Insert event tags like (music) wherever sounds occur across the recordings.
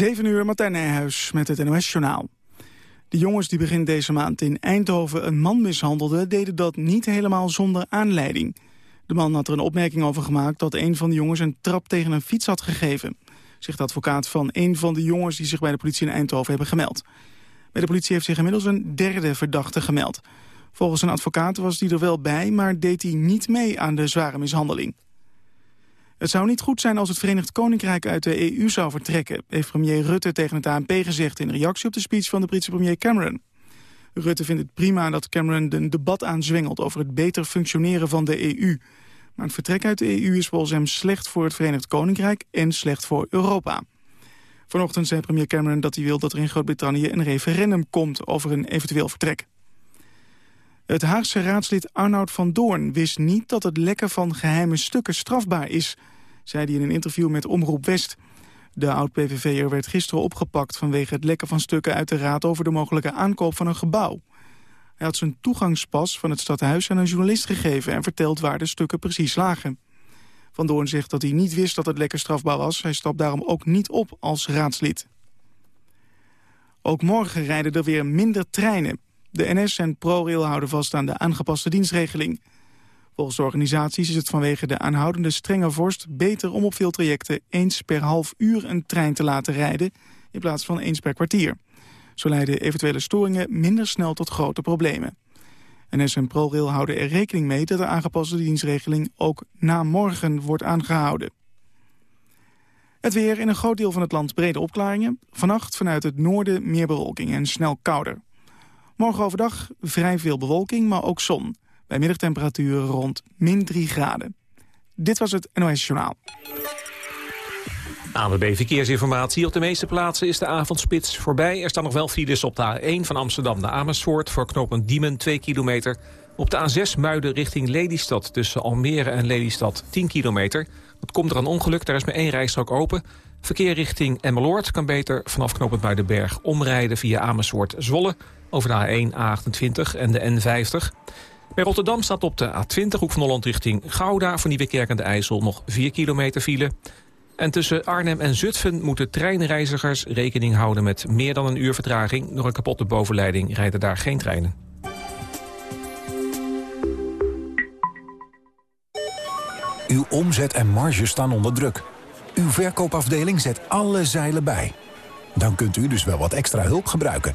7 uur, Martijn Nijhuis met het NOS-journaal. De jongens die begin deze maand in Eindhoven een man mishandelden... deden dat niet helemaal zonder aanleiding. De man had er een opmerking over gemaakt dat een van de jongens... een trap tegen een fiets had gegeven. Zegt de advocaat van een van de jongens die zich bij de politie in Eindhoven hebben gemeld. Bij de politie heeft zich inmiddels een derde verdachte gemeld. Volgens een advocaat was die er wel bij, maar deed hij niet mee aan de zware mishandeling. Het zou niet goed zijn als het Verenigd Koninkrijk uit de EU zou vertrekken... heeft premier Rutte tegen het ANP gezegd... in reactie op de speech van de Britse premier Cameron. Rutte vindt het prima dat Cameron een debat aanzwengelt... over het beter functioneren van de EU. Maar het vertrek uit de EU is volgens hem slecht voor het Verenigd Koninkrijk... en slecht voor Europa. Vanochtend zei premier Cameron dat hij wil dat er in Groot-Brittannië... een referendum komt over een eventueel vertrek. Het Haagse raadslid Arnoud van Doorn wist niet dat het lekken van geheime stukken strafbaar is, zei hij in een interview met Omroep West. De oud-PVV'er werd gisteren opgepakt vanwege het lekken van stukken uit de raad over de mogelijke aankoop van een gebouw. Hij had zijn toegangspas van het stadhuis aan een journalist gegeven en verteld waar de stukken precies lagen. Van Doorn zegt dat hij niet wist dat het lekker strafbaar was. Hij stapt daarom ook niet op als raadslid. Ook morgen rijden er weer minder treinen. De NS en ProRail houden vast aan de aangepaste dienstregeling. Volgens organisaties is het vanwege de aanhoudende strenge vorst... beter om op veel trajecten eens per half uur een trein te laten rijden... in plaats van eens per kwartier. Zo leiden eventuele storingen minder snel tot grote problemen. NS en ProRail houden er rekening mee dat de aangepaste dienstregeling... ook na morgen wordt aangehouden. Het weer in een groot deel van het land brede opklaringen. Vannacht vanuit het noorden meer bewolking en snel kouder. Morgen overdag vrij veel bewolking, maar ook zon. Bij middagtemperaturen rond min 3 graden. Dit was het NOS Journaal. ANWB Verkeersinformatie. Op de meeste plaatsen is de avondspits voorbij. Er staan nog wel files op de A1 van Amsterdam naar Amersfoort... voor knooppunt Diemen 2 kilometer. Op de A6 Muiden richting Lelystad tussen Almere en Lelystad 10 kilometer. Dat komt er een ongeluk, daar is maar één rijstrook open. Verkeer richting Emmeloord kan beter vanaf knooppunt Muidenberg omrijden via Amersfoort-Zwolle over de A1, A28 en de N50. Bij Rotterdam staat op de A20 hoek van Holland richting Gouda... voor Nieuwekerk aan de IJssel nog 4 kilometer file. En tussen Arnhem en Zutphen moeten treinreizigers rekening houden... met meer dan een uur vertraging. Door een kapotte bovenleiding rijden daar geen treinen. Uw omzet en marge staan onder druk. Uw verkoopafdeling zet alle zeilen bij. Dan kunt u dus wel wat extra hulp gebruiken...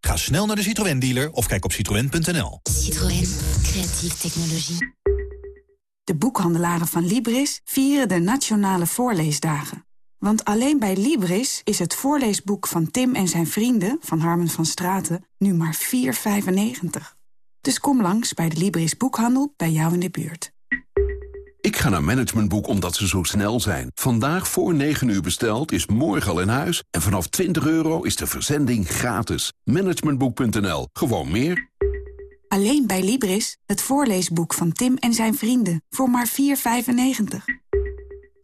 Ga snel naar de Citroën dealer of kijk op citroën.nl. Citroën, creatieve technologie. De boekhandelaren van Libris vieren de Nationale Voorleesdagen. Want alleen bij Libris is het voorleesboek van Tim en zijn vrienden... van Harmen van Straten nu maar 4,95. Dus kom langs bij de Libris Boekhandel bij jou in de buurt. Ik ga naar Managementboek omdat ze zo snel zijn. Vandaag voor 9 uur besteld is morgen al in huis. En vanaf 20 euro is de verzending gratis. Managementboek.nl. Gewoon meer. Alleen bij Libris, het voorleesboek van Tim en zijn vrienden. Voor maar 4,95.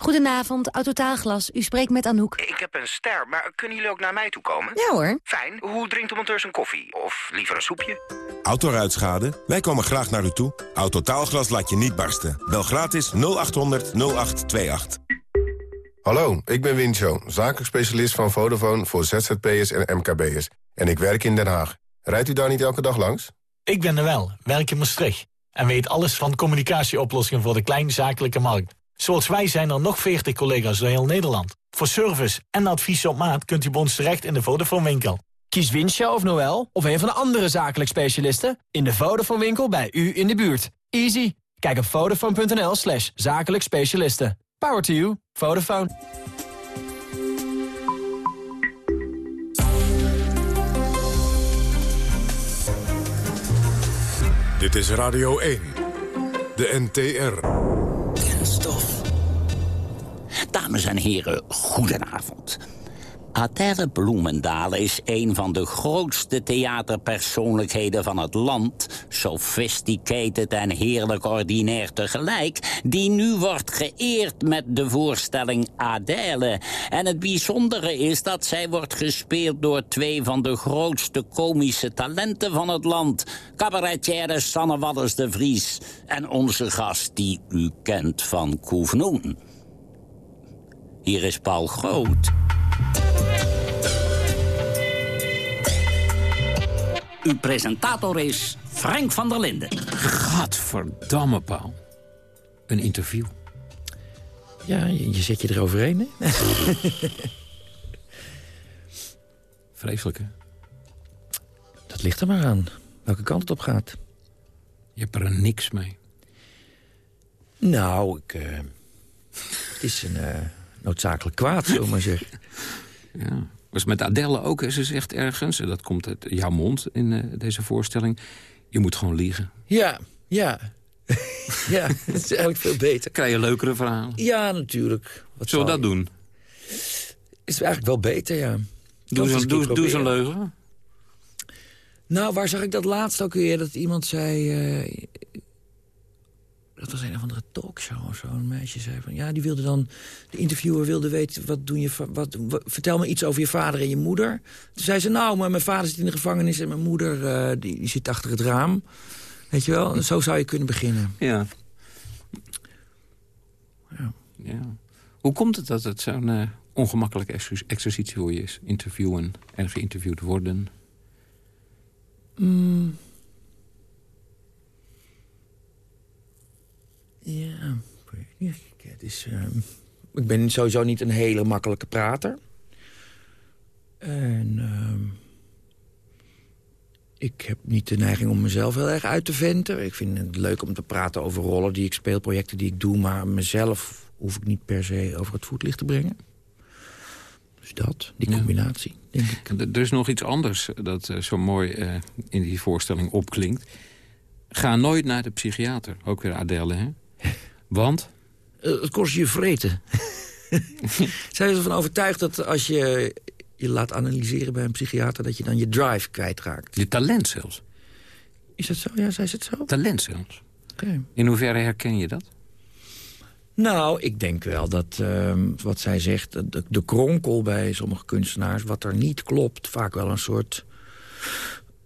Goedenavond, Autotaalglas. U spreekt met Anouk. Ik heb een ster, maar kunnen jullie ook naar mij toe komen? Ja hoor. Fijn. Hoe drinkt de monteur zijn koffie? Of liever een soepje? Autoruitschade? Wij komen graag naar u toe. Autotaalglas laat je niet barsten. Bel gratis 0800 0828. Hallo, ik ben Wincho, zakelijk specialist van Vodafone voor ZZP'ers en MKB'ers. En ik werk in Den Haag. Rijdt u daar niet elke dag langs? Ik ben er wel, werk in Maastricht. En weet alles van communicatieoplossingen voor de kleinzakelijke markt. Zoals wij zijn er nog 40 collega's door heel Nederland. Voor service en advies op maat kunt u bij ons terecht in de Vodafone winkel. Kies Winsje of Noel of een van de andere zakelijk specialisten... in de Vodafone winkel bij u in de buurt. Easy. Kijk op vodafone.nl slash zakelijk specialisten. Power to you. Vodafone. Dit is Radio 1. De NTR. Kenstof. Dames en heren, goedenavond. Adèle Bloemendaal is een van de grootste theaterpersoonlijkheden van het land... sophisticated en heerlijk ordinair tegelijk... die nu wordt geëerd met de voorstelling Adèle. En het bijzondere is dat zij wordt gespeeld door twee van de grootste komische talenten van het land... cabaretière Sanne Wallis de Vries en onze gast die u kent van Koefnoen. Hier is Paul Groot... Uw presentator is Frank van der Linden. Gadverdamme, Paul. Een interview. Ja, je, je zet je eroverheen, hè? (laughs) Vreselijk, hè? Dat ligt er maar aan. Welke kant het op gaat. Je hebt er niks mee. Nou, ik, eh, het is een uh, noodzakelijk kwaad, zullen we maar zeggen. Ja. Was met Adele ook, hè? ze zegt ergens... en dat komt uit jouw mond in uh, deze voorstelling... je moet gewoon liegen. Ja, ja. (laughs) ja, dat is eigenlijk veel beter. Krijg je leukere verhalen? Ja, natuurlijk. Wat Zullen we dat doen? Is eigenlijk wel beter, ja. Doe eens doe, leugen. Nou, waar zag ik dat laatst ook weer? Dat iemand zei... Uh, dat was een of andere talkshow of zo. Een meisje zei van, ja, die wilde dan... De interviewer wilde weten, wat doen je, wat, wat, vertel me iets over je vader en je moeder. Toen zei ze, nou, maar mijn vader zit in de gevangenis... en mijn moeder, uh, die, die zit achter het raam. Weet je wel? Zo zou je kunnen beginnen. Ja. Ja. ja. Hoe komt het dat het zo'n uh, ongemakkelijke exercitie voor je is? Interviewen en geïnterviewd worden? Mm. Ja, het is, uh, ik ben sowieso niet een hele makkelijke prater. En uh, ik heb niet de neiging om mezelf heel erg uit te venten. Ik vind het leuk om te praten over rollen die ik speel, projecten die ik doe... maar mezelf hoef ik niet per se over het voetlicht te brengen. Dus dat, die combinatie, ja. denk ik. Er is nog iets anders dat uh, zo mooi uh, in die voorstelling opklinkt. Ga nooit naar de psychiater. Ook weer Adele, hè? Want? Uh, het kost je vreten. (laughs) Zijn ze ervan overtuigd dat als je je laat analyseren bij een psychiater... dat je dan je drive kwijtraakt? Je talent zelfs. Is dat zo? Ja, zei ze het zo? Talent zelfs. Okay. In hoeverre herken je dat? Nou, ik denk wel dat, uh, wat zij zegt, de, de, kronkel bij sommige kunstenaars... wat er niet klopt, vaak wel een soort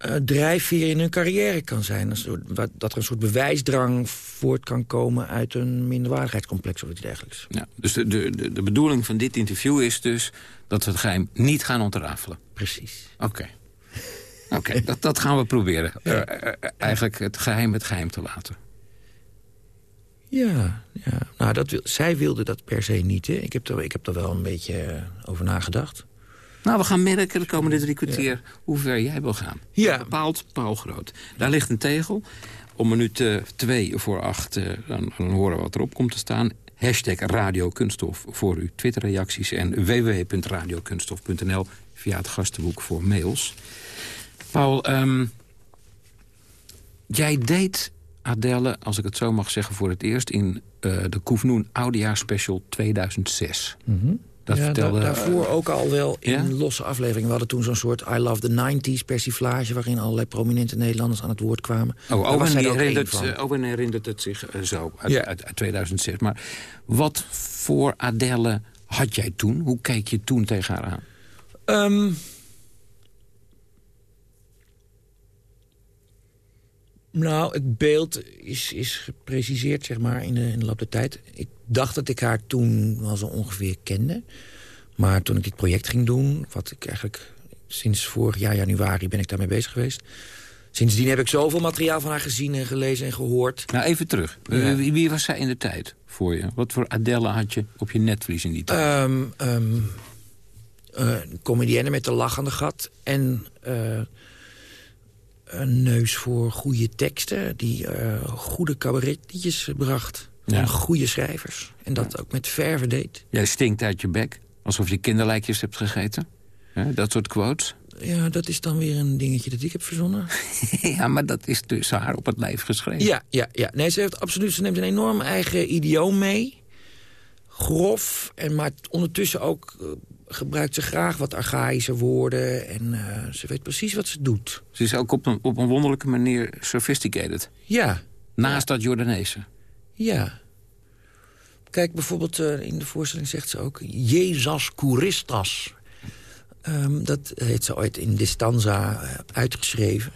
uh, drijfveer in hun carrière kan zijn. Soort, wat, dat er een soort bewijsdrang voort kan komen uit een minderwaardigheidscomplex of iets dergelijks. Ja, dus de, de, de bedoeling van dit interview is dus dat we het geheim niet gaan ontrafelen. Precies. Oké. Okay. Oké, okay, dat, dat gaan we proberen. Uh, uh, eigenlijk het geheim het geheim te laten. Ja, ja. Nou, dat wil, zij wilde dat per se niet. Hè. Ik, heb er, ik heb er wel een beetje over nagedacht. Nou, we gaan merken de komende drie kwartier ja. hoe ver jij wil gaan. Ja. Bepaald Paul Groot. Daar ligt een tegel. Om minuut uh, twee voor acht uh, dan, dan horen we wat erop komt te staan. Hashtag Radio Kunststof voor uw Twitter-reacties. En www.radiokunststof.nl via het gastenboek voor mails. Paul, um, jij deed Adele, als ik het zo mag zeggen, voor het eerst... in uh, de Koefnoen Oudjaar Special 2006. Mm -hmm. Dat ja, vertelde, da daarvoor ook al wel in ja? losse afleveringen. We hadden toen zo'n soort I Love the 90s persiflage... waarin allerlei prominente Nederlanders aan het woord kwamen. Oh, Owen herinnert, uh, Owen herinnert het zich uh, zo uit, ja. uit, uit 2006. Maar wat voor Adele had jij toen? Hoe keek je toen tegen haar aan? Um, Nou, het beeld is, is gepreciseerd zeg maar, in, de, in de loop der tijd. Ik dacht dat ik haar toen wel zo ongeveer kende. Maar toen ik dit project ging doen, wat ik eigenlijk sinds vorig jaar januari ben ik daarmee bezig geweest. Sindsdien heb ik zoveel materiaal van haar gezien en gelezen en gehoord. Nou, even terug. Ja. Wie, was zij in de tijd voor je? Wat voor Adele had je op je netvlies in die tijd? Um, um, uh, comedienne met een lach aan de gat en... Uh, een neus voor goede teksten... die uh, goede cabaretliedjes bracht. Ja. En goede schrijvers. En dat ja. ook met verve deed. Jij stinkt uit je bek, alsof je kinderlijkjes hebt gegeten. Dat soort quotes. Ja, dat is dan weer een dingetje dat ik heb verzonnen. (laughs) ja, maar dat is dus haar op het lijf geschreven. Ja, ja, ja. Nee, ze heeft absoluut. Ze neemt een enorm eigen idioom mee. Grof. En maar ondertussen ook eh, gebruikt ze graag wat archaïsche woorden. En eh, ze weet precies wat ze doet. Ze is ook op een, op een wonderlijke manier sophisticated. Ja. Naast dat Jordaanese. Ja. Kijk, bijvoorbeeld eh, in de voorstelling zegt ze ook... Jezus Christus. Ehm, dat heeft ze ooit in de stanza eh, uitgeschreven.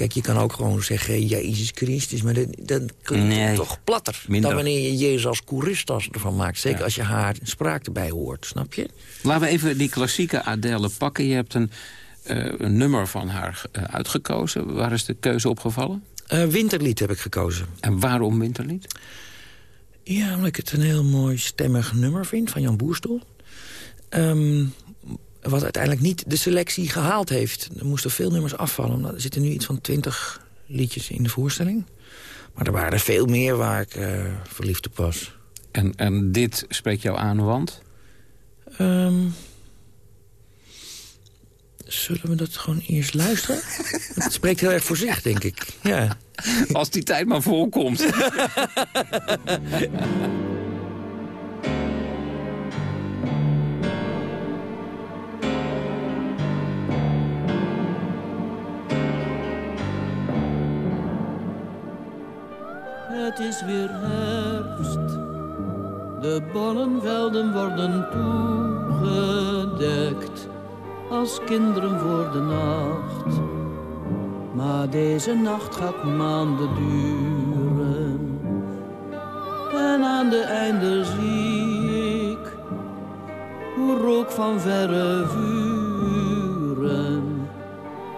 Kijk, je kan ook gewoon zeggen Jezus Christus, maar dan, dan klinkt Nee. het toch platter... Minder. dan wanneer je Jezus Christus ervan maakt. Zeker als je haar spraak erbij hoort, snap je? Laten we even die klassieke Adele pakken. Je hebt een, eh, een nummer van haar eh, uitgekozen. Waar is de keuze opgevallen? Eh, winterlied heb ik gekozen. En waarom Winterlied? Ja, omdat ik het een heel mooi stemmig nummer vind van Jan Boerstoel. Ehm, wat uiteindelijk niet de selectie gehaald heeft. Er moesten veel nummers afvallen. Er zitten nu iets van twintig liedjes in de voorstelling. Maar er waren er veel meer waar ik eh, verliefd op was. En, en dit spreekt jou aan, want? Ehm, zullen we dat gewoon eerst luisteren? (laughs) Het spreekt heel erg voor zich, denk ik. Ja. Als die tijd maar voorkomt. (laughs) is weer herfst. De bollenvelden worden toegedekt als kinderen voor de nacht. Maar deze nacht gaat maanden duren. En aan de einde zie ik hoe rook van verre vuren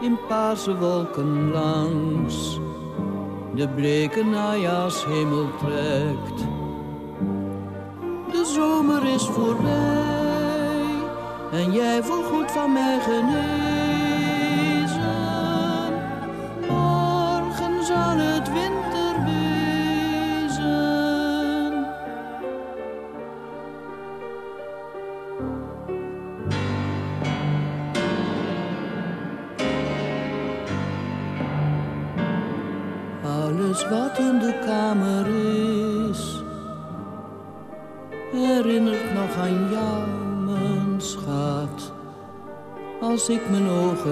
in paarse wolken langs de bleke najaarshemel trekt. De zomer is voorbij en jij voorgoed van mij genezen.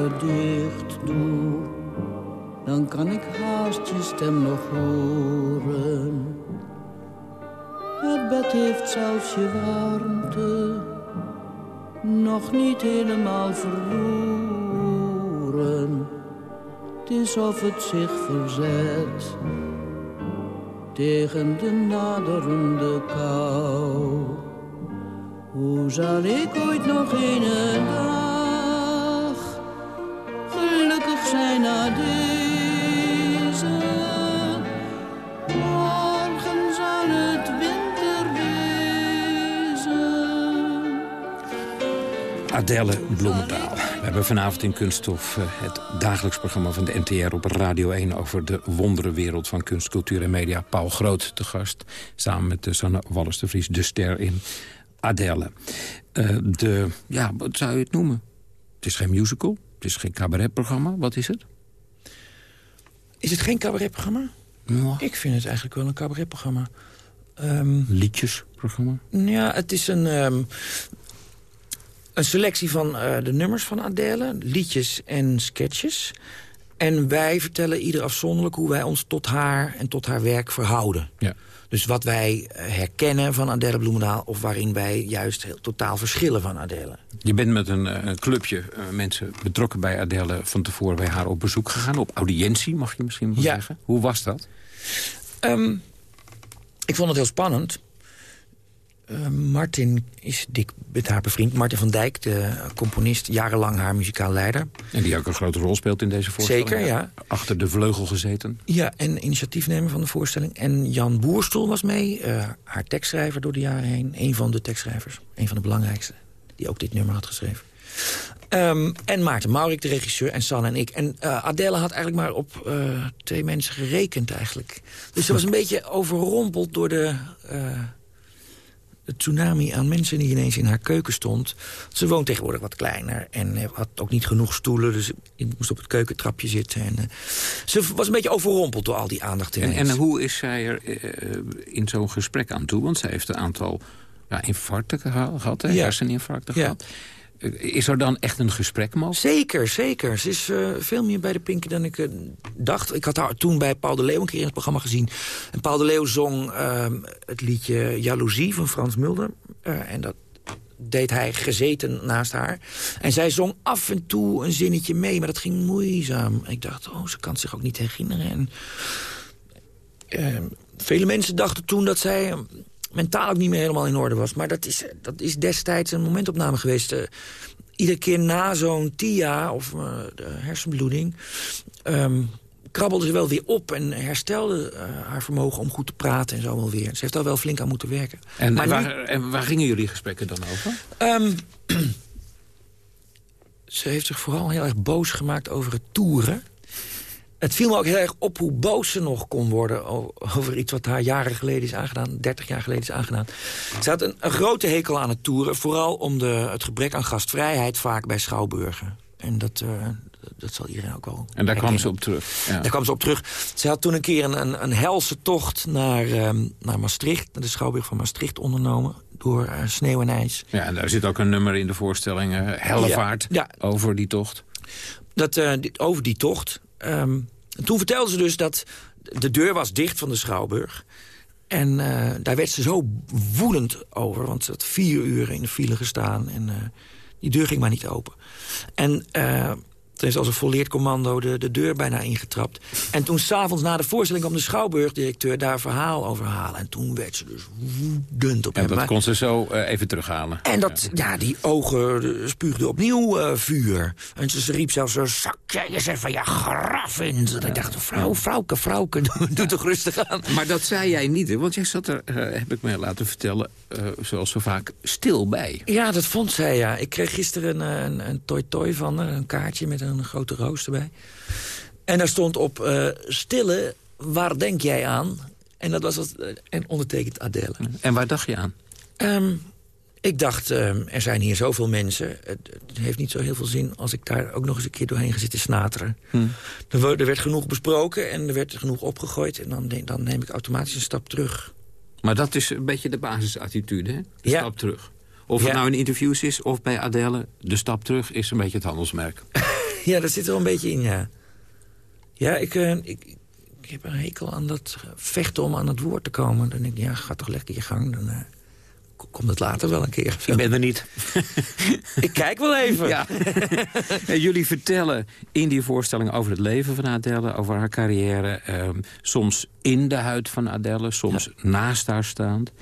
Dicht doe, dan kan ik haast je stem nog horen. Het bed heeft zelfs je warmte nog niet helemaal verloren. Het is of het zich verzet tegen de naderende kou. Hoe zal ik ooit nog een dag zijn na deze? Morgen zal het winter wezen. Adele Bloemendaal. We hebben vanavond in Kunststof eh, het dagelijks programma van de NTR op Radio 1... over de wonderenwereld van kunst, cultuur en media. Paul Groot te gast, samen met de Sanne Wallis de Vries, de ster in Adele. Eh, de, ja, wat zou je het noemen? Het is geen musical, het is geen cabaretprogramma. Wat is het? Is het geen cabaretprogramma? Ik vind het eigenlijk wel een cabaretprogramma. Ehm, Liedjesprogramma? Ja, het is een, ehm, een selectie van eh, de nummers van Adele. Liedjes en sketches. En wij vertellen ieder afzonderlijk hoe wij ons tot haar en tot haar werk verhouden. Ja. Dus wat wij eh, herkennen van Adele Bloemendaal... of waarin wij juist heel totaal verschillen van Adele. Je bent met een, eh, een clubje eh, mensen betrokken bij Adele... van tevoren bij haar op bezoek gegaan. Op audiëntie, mag je misschien wel Ja. zeggen. Hoe was dat? Ehm, ik vond het heel spannend. Eh, Martin is dik met haar bevriend. Martin van Dijk, de componist, jarenlang haar muzikaal leider. En die ook een grote rol speelt in deze voorstelling. Zeker, ja. Achter de vleugel gezeten. Ja, en initiatiefnemer van de voorstelling. En Jan Boerstoel was mee, eh, haar tekstschrijver door de jaren heen. Een van de tekstschrijvers, een van de belangrijkste. Die ook dit nummer had geschreven. Ehm, en Maarten Maurik, de regisseur, en San en ik. En Adele had eigenlijk maar op twee mensen gerekend eigenlijk. Dus ze was een beetje overrompeld door de, de tsunami aan mensen die ineens in haar keuken stond. Ze woont tegenwoordig wat kleiner en eh, had ook niet genoeg stoelen. Dus je moest op het keukentrapje zitten. En, uh, ze was een beetje overrompeld door al die aandacht. En, en hoe is zij er uh, in zo'n gesprek aan toe? Want zij heeft een aantal ja, infarcten gehad, hè? Ja. herseninfarcten ja. gehad. Is er dan echt een gesprek mogelijk? Zeker, zeker. Ze is uh, veel meer bij de Pinken dan ik uh, dacht. Ik had haar toen bij Paul de Leeuw een keer in het programma gezien. En Paul de Leeuw zong uh, het liedje Jaloezie van Frans Mulder. en dat deed hij gezeten naast haar. En zij zong af en toe een zinnetje mee, maar dat ging moeizaam. Ik dacht, oh, ze kan zich ook niet herinneren. En, vele mensen dachten toen dat zij mentaal ook niet meer helemaal in orde was. Maar dat is, dat is destijds een momentopname geweest. Uh, iedere keer na zo'n TIA, of uh, de hersenbloeding... Um, krabbelde ze wel weer op en herstelde uh, haar vermogen om goed te praten en zo wel weer. Ze heeft daar wel flink aan moeten werken. En, maar waar, nu... en waar gingen jullie gesprekken dan over? Um, (clears throat) ze heeft zich vooral heel erg boos gemaakt over het toeren. Het viel me ook heel erg op hoe boos ze nog kon worden... over iets wat haar jaren geleden is aangedaan, 30 jaar geleden is aangedaan. Ze had een, een grote hekel aan het toeren... vooral om de, het gebrek aan gastvrijheid vaak bij schouwburgen. En dat, uh, dat zal iedereen ook wel En daar herkennen. kwam ze op terug? Ja. Daar kwam ze op terug. Ze had toen een keer een, een, een helse tocht naar, um, naar Maastricht... naar de Schouwburg van Maastricht ondernomen door uh, sneeuw en ijs. Ja, en daar zit ook een nummer in de voorstelling, uh, Hellevaart, ja, ja. over die tocht. Dat, over die tocht... Um, toen vertelde ze dus dat de deur was dicht van de Schouwburg. En uh, daar werd ze zo woedend over. Want ze had vier uur in de file gestaan. En uh, die deur ging maar niet open. En uh, toen is als een volleerd commando de, de deur bijna ingetrapt. En toen s'avonds na de voorstelling kwam de Schouwburgdirecteur daar verhaal over halen. En toen werd ze dus woedend op en hem. En dat kon ze zo uh, even terughalen. En dat, ja, die ogen spuugden opnieuw uh, vuur. En ze, ze riep zelfs zo, zak jij eens even je graf in. En ik dacht, vrouw, vrouwke, vrouwke, (laughs) doe, doe toch rustig aan. Maar dat zei jij niet, hè? want jij zat er, uh, heb ik me laten vertellen, zoals zo vaak, stil bij. Ja, dat vond zij, ja. Ik kreeg gisteren een, een, een toi-toi van haar, een kaartje met een een grote roos erbij. En daar stond op uh, stille, waar denk jij aan? En dat was wat, uh, en ondertekend Adele. En waar dacht je aan? Um, ik dacht, um, er zijn hier zoveel mensen. Het, het, heeft niet zo heel veel zin als ik daar ook nog eens een keer doorheen ga zitten snateren. Hm. Er, er, werd genoeg besproken en er werd genoeg opgegooid. En dan, dan neem ik automatisch een stap terug. Maar dat is een beetje de basisattitude, hè? De ja. stap terug. Of ja. het nou in interviews is of bij Adele, de stap terug is een beetje het handelsmerk. (laughs) ja, dat zit er wel een beetje in, ja. Ja, ik, uh, ik, ik, heb een hekel aan dat vechten om aan het woord te komen. Dan denk ik, ja, ga toch lekker je gang. Dan uh, komt het later wel een keer. Ik ben er niet. (laughs) ik kijk wel even. Ja. (laughs) jullie vertellen in die voorstelling over het leven van Adele... over haar carrière. Um, soms in de huid van Adele, soms ja. naast haar staand.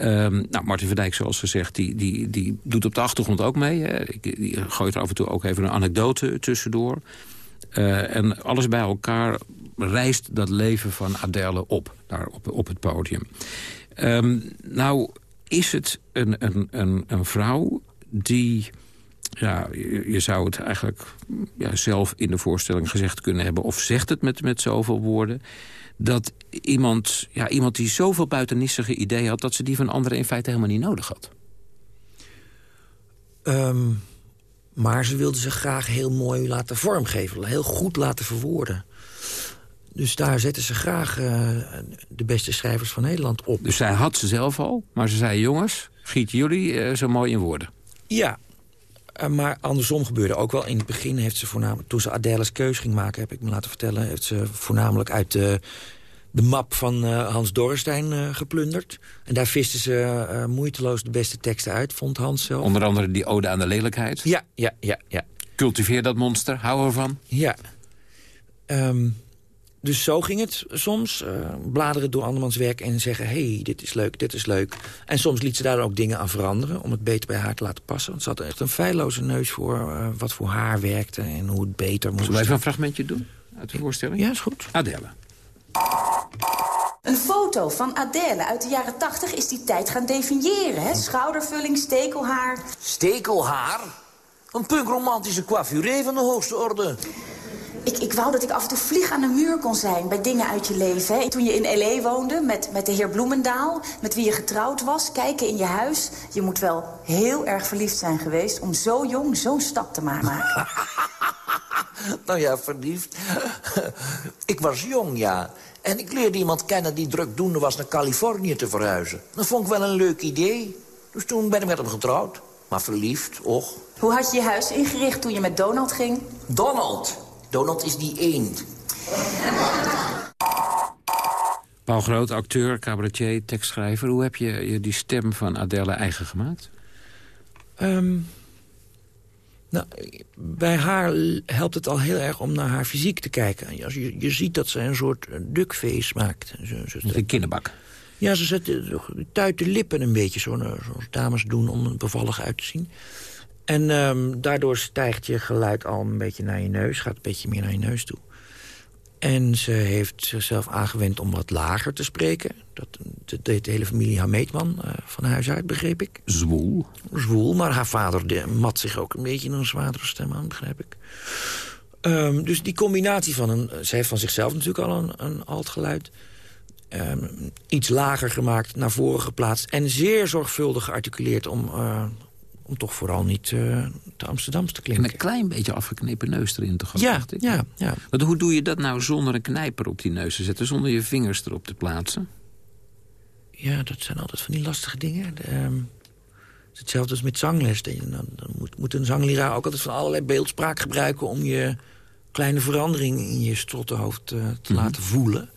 Um, nou, Martin Verdijk, zoals gezegd, die, die, die doet op de achtergrond ook mee. Hè. Die gooit er af en toe ook even een anekdote tussendoor. Uh, en alles bij elkaar reist dat leven van Adele op, daar op, op het podium. Um, nou, is het een, een, een, een vrouw die... Ja, je, je, zou het eigenlijk ja, zelf in de voorstelling gezegd kunnen hebben... of zegt het met, met zoveel woorden dat iemand, ja, iemand die zoveel buitennissige ideeën had... dat ze die van anderen in feite helemaal niet nodig had. Um, maar ze wilde ze graag heel mooi laten vormgeven. Heel goed laten verwoorden. Dus daar zetten ze graag uh, de beste schrijvers van Nederland op. Dus zij had ze zelf al, maar ze zei... jongens, giet jullie uh, zo mooi in woorden. Ja, uh, maar andersom gebeurde ook wel. In het begin heeft ze voornamelijk... toen ze Adèle's keus ging maken, heb ik me laten vertellen... heeft ze voornamelijk uit de, de map van uh, Hans Dorrestein uh, geplunderd. En daar visten ze moeiteloos de beste teksten uit, vond Hans zelf. Onder andere die ode aan de lelijkheid? Ja, ja, ja. ja. Cultiveer dat monster, hou ervan. Ja. Um, dus zo ging het soms. Uh, bladeren door andermans werk en zeggen... hey, dit is leuk, dit is leuk. En soms liet ze daar ook dingen aan veranderen... om het beter bij haar te laten passen. Want ze had echt een feilloze neus voor uh, wat voor haar werkte... en hoe het beter moest. Zullen we even een fragmentje doen uit de voorstelling? Ja, is goed. Adele. Een foto van Adele uit de jaren 80 is die tijd gaan definiëren. Hè? Schoudervulling, stekelhaar. Stekelhaar? Een punkromantische coiffure van de hoogste orde. Ik, ik wou dat ik af en toe vlieg aan de muur kon zijn bij dingen uit je leven. Hè. Toen je in L.A. woonde met, met de heer Bloemendaal, met wie je getrouwd was, kijken in je huis. Je moet wel heel erg verliefd zijn geweest om zo jong zo'n stap te maken. (laughs) nou ja, verliefd. ik was jong, ja. En ik leerde iemand kennen die drukdoende was naar Californië te verhuizen. Dat vond ik wel een leuk idee. Dus toen ben ik met hem getrouwd. Maar verliefd, och. Hoe had je je huis ingericht toen je met Donald ging? Donald. Donald is die eend. Paul Groot, acteur, cabaretier, tekstschrijver. Hoe heb je, je die stem van Adele eigen gemaakt? Ehm, nou, bij haar helpt het al heel erg om naar haar fysiek te kijken. Als je, je ziet dat ze een soort duckface maakt. Ze, ze, een kinderbak. Ja, ze zet tuit de lippen een beetje, zoals zo dames doen om er bevallig uit te zien. En um, daardoor stijgt je geluid al een beetje naar je neus. Gaat een beetje meer naar je neus toe. En ze heeft zichzelf aangewend om wat lager te spreken. Dat deed de hele familie Hameetman uh, van huis uit, begreep ik. Zwoel. Zwoel, maar haar vader de, mat zich ook een beetje in een zwaardere stem aan, begrijp ik. Um, dus die combinatie van een... Ze heeft van zichzelf natuurlijk al een, een altgeluid. Um, iets lager gemaakt, naar voren geplaatst... en zeer zorgvuldig gearticuleerd om, uh, om toch vooral niet uh, te Amsterdams te klinken. En een klein beetje afgeknepen neus erin te gaan. Ja, ja, ja. Want hoe doe je dat nou zonder een knijper op die neus te zetten? Zonder je vingers erop te plaatsen? Ja, dat zijn altijd van die lastige dingen. Um, hetzelfde als met zangles. Dan, dan moet, moet, een zangleraar ook altijd van allerlei beeldspraak gebruiken... om je kleine verandering in je strottenhoofd uh, te mm -hmm. laten voelen.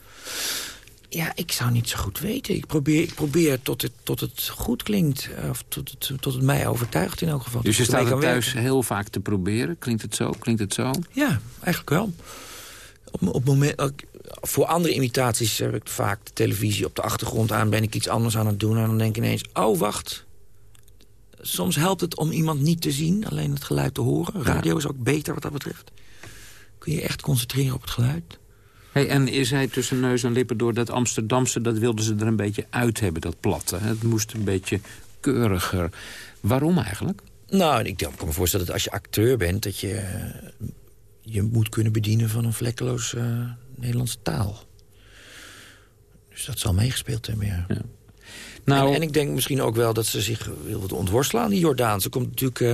Ja, ik zou niet zo goed weten. Ik probeer, ik probeer tot, het, tot het goed klinkt. Of tot het, tot het mij overtuigt in elk geval. Dus je staat het thuis werken. heel vaak te proberen? Klinkt het zo? Klinkt het zo? Ja, eigenlijk wel. Op, op moment, voor andere imitaties heb ik vaak de televisie op de achtergrond aan. Ben ik iets anders aan het doen. En dan denk ik ineens, oh wacht. Soms helpt het om iemand niet te zien. Alleen het geluid te horen. Radio is ook beter wat dat betreft. Kun je echt concentreren op het geluid. Hey, en is hij tussen neus en lippen door dat Amsterdamse... dat wilden ze er een beetje uit hebben, dat platte. Het moest een beetje keuriger. Waarom eigenlijk? Nou, ik kan me voorstellen dat als je acteur bent... dat je je moet kunnen bedienen van een vlekkeloos uh, Nederlandse taal. Dus dat zal meegespeeld hebben, ja. ja. Nou, en, en, ik denk misschien ook wel dat ze zich wilde ontworstelen aan die Jordaan. Ze komt natuurlijk... Uh,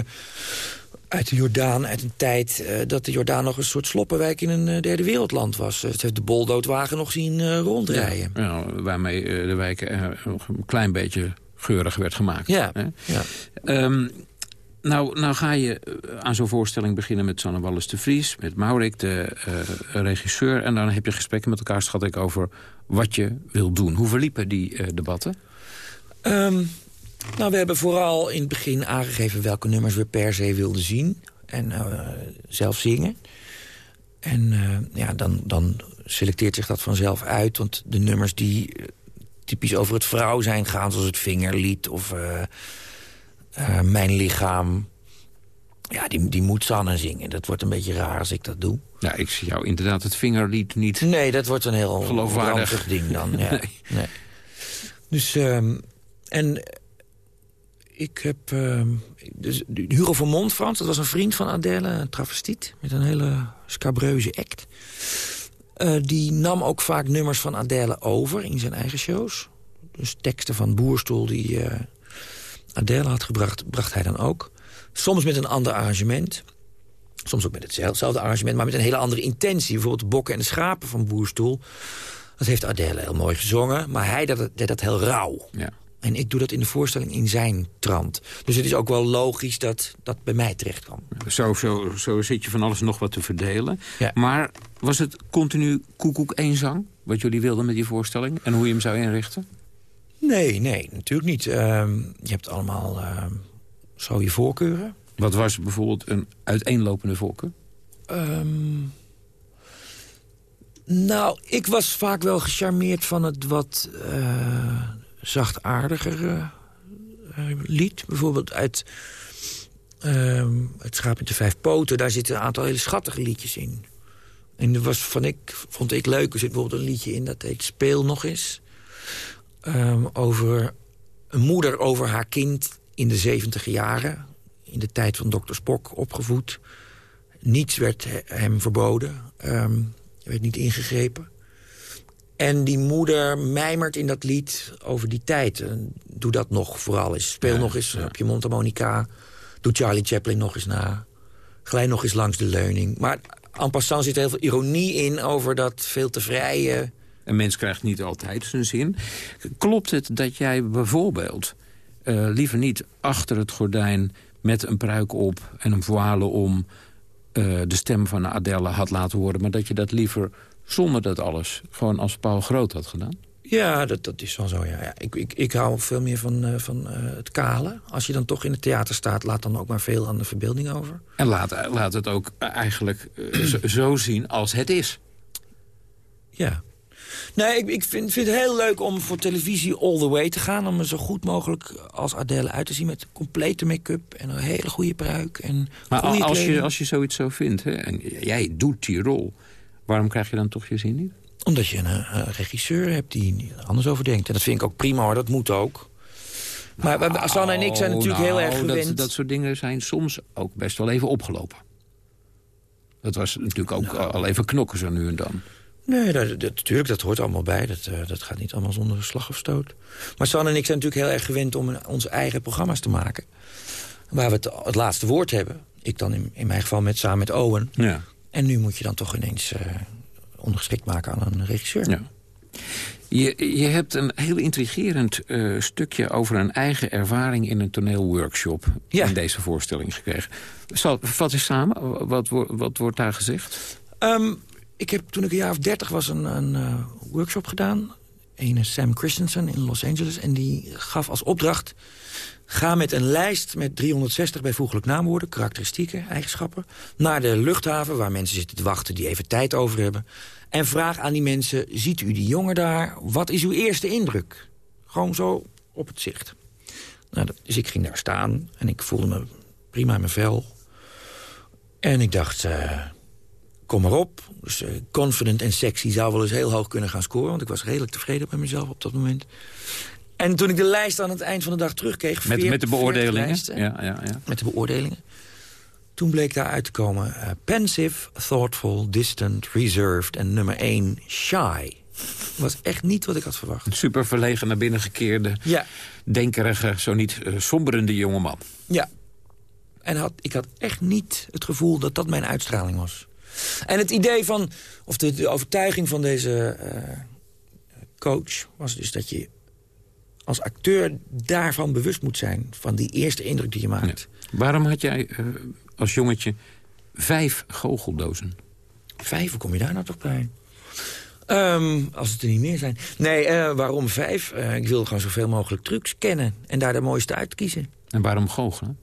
uit de Jordaan, uit een tijd uh, dat de Jordaan nog een soort sloppenwijk in een uh, derde wereldland was. Uh, het heeft de boldoodwagen nog zien uh, rondrijden. Ja, waarmee de wijk nog een klein beetje geurig werd gemaakt. Ja, hè? ja. Um, nou, nou ga je aan zo'n voorstelling beginnen met Sanne Wallis de Vries... met Maurik, de regisseur. En dan heb je gesprekken met elkaar, schat ik, over wat je wil doen. Hoe verliepen die debatten? Um, nou, we hebben vooral in het begin aangegeven welke nummers we per se wilden zien. En uh, zelf zingen. En uh, ja, dan, dan selecteert zich dat vanzelf uit. Want de nummers die typisch over het vrouw zijn gaan... zoals het vingerlied of uh, Mijn lichaam... Ja, die, die moet Sanne zingen. Dat wordt een beetje raar als ik dat doe. Ja, ik zie jou inderdaad het vingerlied niet... Nee, dat wordt een heel geloofwaardig ding dan. Ja. (laughs) nee. nee. Dus, um, en ik heb... Uh, dus, Hugo van Montfrans, dat was een vriend van Adele, een travestiet... met een hele scabreuze act. Uh, die nam ook vaak nummers van Adele over in zijn eigen shows. Dus teksten van Boerstoel die uh, Adele had gebracht, bracht hij dan ook. Soms met een ander arrangement. Soms ook met hetzelfde arrangement, maar met een hele andere intentie. Bijvoorbeeld de bokken en de schapen van Boerstoel. Dat heeft Adele heel mooi gezongen, maar hij deed dat, deed dat heel rauw. Ja. En ik doe dat in de voorstelling in zijn trant. Dus het is ook wel logisch dat dat bij mij terecht kan. Zo, zo, zo zit je van alles nog wat te verdelen. Ja. Maar was het continu koekoek één zang? Wat jullie wilden met die voorstelling? En hoe je hem zou inrichten? Nee, nee, natuurlijk niet. Uh, je hebt allemaal uh, zo je voorkeuren. Wat was bijvoorbeeld een uiteenlopende voorkeur? Um, nou, ik was vaak wel gecharmeerd van het wat... Uh, zachtaardiger uh, lied. Bijvoorbeeld uit uh, Het Schaap met de Vijf Poten. Daar zitten een aantal hele schattige liedjes in. En er was van ik, vond ik leuk. Er zit bijvoorbeeld een liedje in dat heet Speel nog eens. Um, over een moeder over haar kind in de zeventig jaren. In de tijd van dokter Spock opgevoed. niets werd he- hem verboden. Ehm, er werd niet ingegrepen. En die moeder mijmert in dat lied over die tijd. En doe dat nog vooral eens. Speel nog eens op je mondharmonica. Doe Charlie Chaplin nog eens na. Glij nog eens langs de leuning. Maar en passant zit heel veel ironie in over dat veel te vrije... Een mens krijgt niet altijd zijn zin. Klopt het dat jij bijvoorbeeld eh, liever niet achter het gordijn... met een pruik op en een voile om eh, de stem van Adele had laten horen... maar dat je dat liever zonder dat alles gewoon als Paul Groot had gedaan? Ja, dat, dat is wel zo, ja. ja. Ik, ik, ik hou veel meer van, eh, van eh, het kale. Als je dan toch in het theater staat, laat dan ook maar veel aan de verbeelding over. En laat, laat het ook eigenlijk eh, zo, zo zien als het is. Ja. Nee, ik, ik vind, vind het heel leuk om voor televisie all the way te gaan. Om er zo goed mogelijk als Adele uit te zien met complete make-up... en een hele goede pruik en Maar goede als je, als je zoiets zo vindt, hè, en jij doet die rol... waarom krijg je dan toch je zin niet? Omdat je een, eh, regisseur hebt die er anders over denkt. En dat vind ik ook prima hoor, dat moet ook. Maar Sanne en ik zijn natuurlijk heel erg Nou, dat- gewend. Dat, soort dingen zijn soms ook best wel even opgelopen. Dat was natuurlijk ook Nou. al even knokken zo nu en dan. Nee, dat, dat, natuurlijk, dat hoort allemaal bij. Dat, eh, dat gaat niet allemaal zonder slag of stoot. Maar Sanne en ik zijn natuurlijk heel erg gewend om een- onze eigen programma's te maken. Waar we het, het laatste woord hebben. Ik dan in, in mijn geval met, samen met Owen. Ja. En nu moet je dan toch ineens eh, ondergeschikt maken aan een regisseur. Ja. Je, je hebt een heel intrigerend eh, stukje over een eigen ervaring in een toneelworkshop in deze voorstelling gekregen. Zal, vat eens samen, wat, wat wordt daar gezegd? Ehm, ik heb toen ik een jaar of dertig was een, een eh, workshop gedaan. Een Sam Christensen in Los Angeles. En die gaf als opdracht... ga met een lijst met 360 bijvoeglijk naamwoorden... karakteristieken, eigenschappen... naar de luchthaven waar mensen zitten te wachten... die even tijd over hebben. En vraag aan die mensen, ziet u die jongen daar? Wat is uw eerste indruk? Gewoon zo op het zicht. Nou, dus ik ging daar staan en ik voelde me prima in mijn vel. En ik dacht, eh, kom maar op. Dus eh, confident en sexy zou wel eens heel hoog kunnen gaan scoren... want ik was redelijk tevreden met mezelf op dat moment. En toen ik de lijst aan het eind van de dag terugkreeg... Met, veert- met de beoordelingen? lijsten, Ja, ja, ja. Met de beoordelingen. Toen bleek daar uit te komen... eh, pensive, thoughtful, distant, reserved en nummer 1, shy. Dat was echt niet wat ik had verwacht. Een super verlegen naar binnen gekeerde, Ja. denkerige, zo niet eh, somberende jongeman. Ja. En had, ik had echt niet het gevoel dat dat mijn uitstraling was. En het idee van, of de, de overtuiging van deze eh, coach... was dus dat je als acteur daarvan bewust moet zijn... van die eerste indruk die je maakt. Waarom had jij eh, als jongetje vijf goocheldozen? Vijf, hoe kom je daar nou toch bij? Ehm, als het er niet meer zijn. Nee, eh, waarom vijf? Eh, ik wilde gewoon zoveel mogelijk trucs kennen. En daar de mooiste uitkiezen. En waarom goochelen?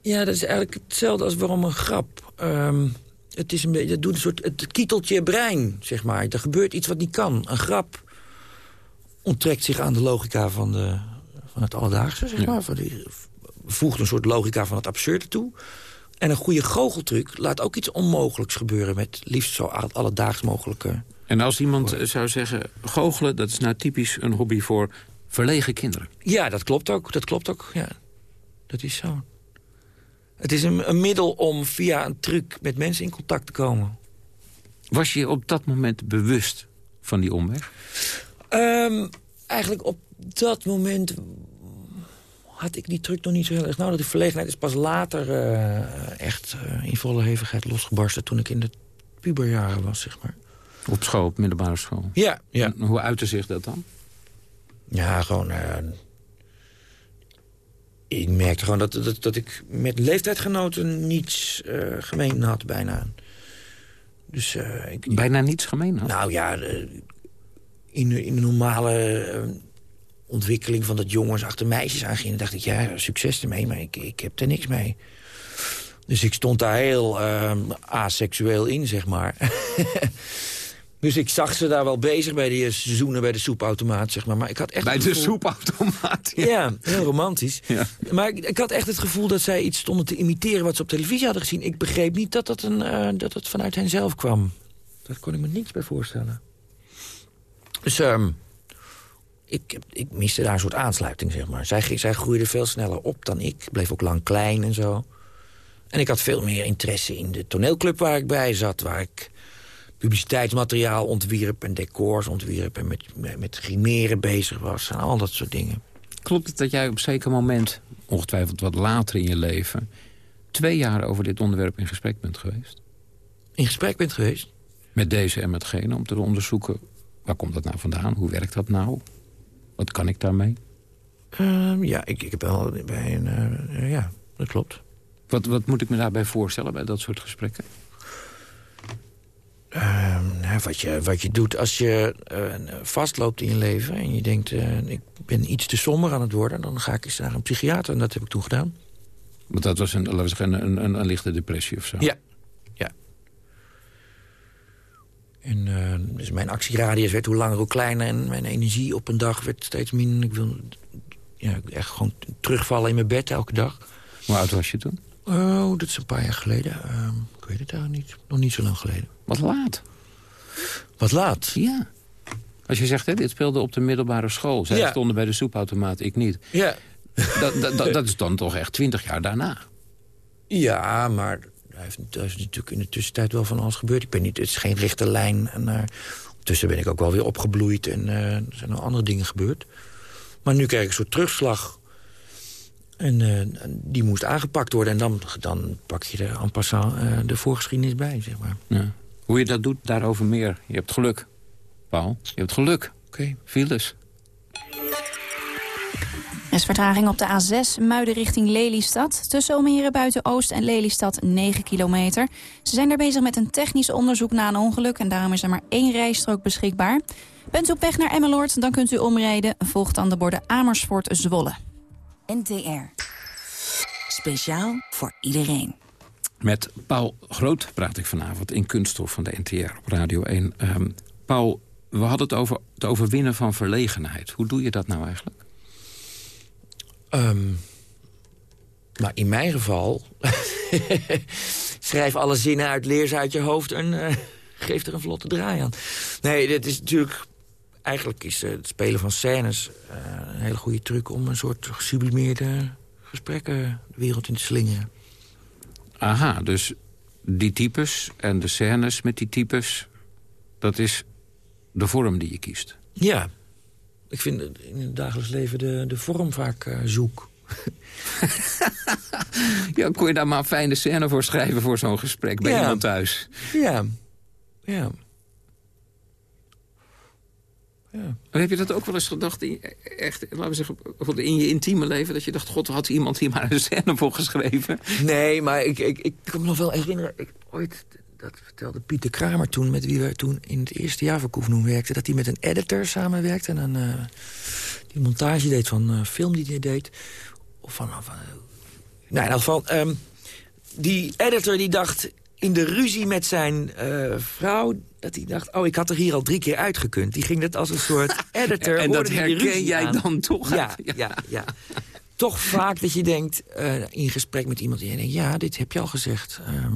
Ja, dat is eigenlijk hetzelfde als waarom een grap. Ehm, het, is een beetje, het doet een soort, het kietelt je brein, zeg maar. Er gebeurt iets wat niet kan. Een grap onttrekt zich aan de logica van, de, van het alledaagse, zeg maar. Van die, voegt een soort logica van het absurde toe. En een goede goocheltruc laat ook iets onmogelijks gebeuren... met liefst zo alledaags mogelijke... En als iemand zou zeggen, goochelen, dat is nou typisch een hobby voor verlegen kinderen. Ja, dat klopt ook. Dat klopt ook, ja. Dat is zo. Het is een, een middel om via een truc met mensen in contact te komen. Was je op dat moment bewust van die omweg? Ehm, eigenlijk op dat moment had ik die truc nog niet zo heel erg nodig. Die verlegenheid is pas later eh, echt eh, in volle hevigheid losgebarsten... toen ik in de puberjaren was, zeg maar. Op school, op middelbare school? Ja, ja. En hoe uitte zich dat dan? Ja, gewoon... eh, ik merkte gewoon dat, dat, dat ik met leeftijdgenoten niets gemeen had, bijna. Dus, ik, Bijna niets gemeen had? Nou ja, in, de- in de normale eh, ontwikkeling van dat jongens achter meisjes aangingen... dacht ik, ja, succes ermee, maar ik, ik heb er niks mee. Dus ik stond daar heel eh, aseksueel in, zeg maar. (laughs) dus ik zag ze daar wel bezig bij die seizoenen bij de soepautomaat, zeg maar. Maar ik had echt Bij de gevoel- soepautomaat? Ja, heel romantisch. Ja. Maar ik, ik had echt het gevoel dat zij iets stonden te imiteren... wat ze op televisie hadden gezien. Ik begreep niet dat dat, een, eh, dat het vanuit hen zelf kwam. Daar kon ik me niets bij voorstellen. Dus ehm, ik, ik miste daar een soort aansluiting, zeg maar. Zij, zij groeide veel sneller op dan ik. Bleef ook lang klein en zo. En ik had veel meer interesse in de toneelclub waar ik bij zat... waar ik publiciteitsmateriaal ontwierp en decors ontwierp... en met, met, met grimeren bezig was en al dat soort dingen. Klopt het dat jij op een zeker moment, ongetwijfeld wat later in je leven... twee jaar over dit onderwerp in gesprek bent geweest? In gesprek bent geweest? Met deze en met gene, om te onderzoeken... waar komt dat nou vandaan, hoe werkt dat nou? Wat kan ik daarmee? Ehm, ja, ik, ik heb wel bij een... eh, ja, dat klopt. Wat, wat moet ik me daarbij voorstellen bij dat soort gesprekken? Ehm, nou, wat, je, wat je doet als je eh, vastloopt in je leven... en je denkt, eh, ik ben iets te somber aan het worden... dan ga ik eens naar een psychiater en dat heb ik toen gedaan. Want dat was een, een, een, een lichte depressie of zo? Ja. En eh, dus mijn actieradius werd hoe langer hoe kleiner... en mijn energie op een dag werd steeds minder. Ik wil ja, echt gewoon terugvallen in mijn bed elke dag. Hoe oud was je toen? Oh, dat is een paar jaar geleden. Ehm, ik weet het eigenlijk niet. Nog niet zo lang geleden. Wat laat. Wat laat? Ja. Als je zegt, hè, dit speelde op de middelbare school. Zij Ja. stonden bij de soepautomaat, ik niet. Ja. Dat, dat, dat, dat is dan toch echt twintig jaar daarna. Ja, maar er heeft, er is natuurlijk in de tussentijd wel van alles gebeurd. Ik ben niet, het is geen rechte lijn. En, eh, ondertussen ben ik ook wel weer opgebloeid en eh, er zijn nog andere dingen gebeurd. Maar nu krijg ik een soort terugslag. En eh, die moest aangepakt worden. En dan, dan pak je er en passant eh, de voorgeschiedenis bij, zeg maar. Ja. Hoe je dat doet, daarover meer. Je hebt geluk, Paul. Je hebt geluk. Oké. Files. Er is vertraging op de A6 Muiden richting Lelystad. Tussen Almere buiten Oost en Lelystad 9 kilometer. Ze zijn daar bezig met een technisch onderzoek na een ongeluk... en daarom is er maar één rijstrook beschikbaar. Bent u op weg naar Emmeloord, dan kunt u omrijden. Volgt dan de borden Amersfoort-Zwolle. NTR. Speciaal voor iedereen. Met Paul Groot praat ik vanavond in Kunststof van de NTR op Radio 1. Ehm, Paul, we hadden het over het overwinnen van verlegenheid. Hoe doe je dat nou eigenlijk? Ehm, maar in mijn geval... (laughs) schrijf alle zinnen uit, leer ze uit je hoofd... en eh, geef er een vlotte draai aan. Nee, dit is natuurlijk... Eigenlijk is eh, het spelen van scènes eh, een hele goede truc... om een soort gesublimeerde gesprekken de wereld in te slingeren. Aha, dus die types en de scènes met die types... dat is de vorm die je kiest. Ja, ik vind in het dagelijks leven de, de vorm vaak eh, zoek. (laughs) Ja, kon je daar maar een fijne scène voor schrijven voor zo'n gesprek bij Ja. iemand thuis? Ja, ja. Maar heb je dat ook wel eens gedacht, in, echt, laten we zeggen, in je intieme leven... dat je dacht, god, had iemand hier maar een scène voor geschreven? Nee, maar ik, ik, ik kan me nog wel herinneren... Ik, ooit, dat vertelde Pieter Kramer toen... met wie we toen in het eerste jaar van Koefnoem werkten... dat hij met een editor samenwerkte... en een, eh, die montage deed van een film die hij deed. Of van... van nou, in elk geval... ehm, die editor die dacht in de ruzie met zijn eh, vrouw... dat hij dacht, oh, ik had er hier al drie keer uitgekund. Die ging dat als een soort (laughs) editor... En dat herken jij aan. dan toch? Ja, ja, ja. Toch vaak dat je denkt, eh, in gesprek met iemand... die je denkt, ja, dit heb je al gezegd. Ehm,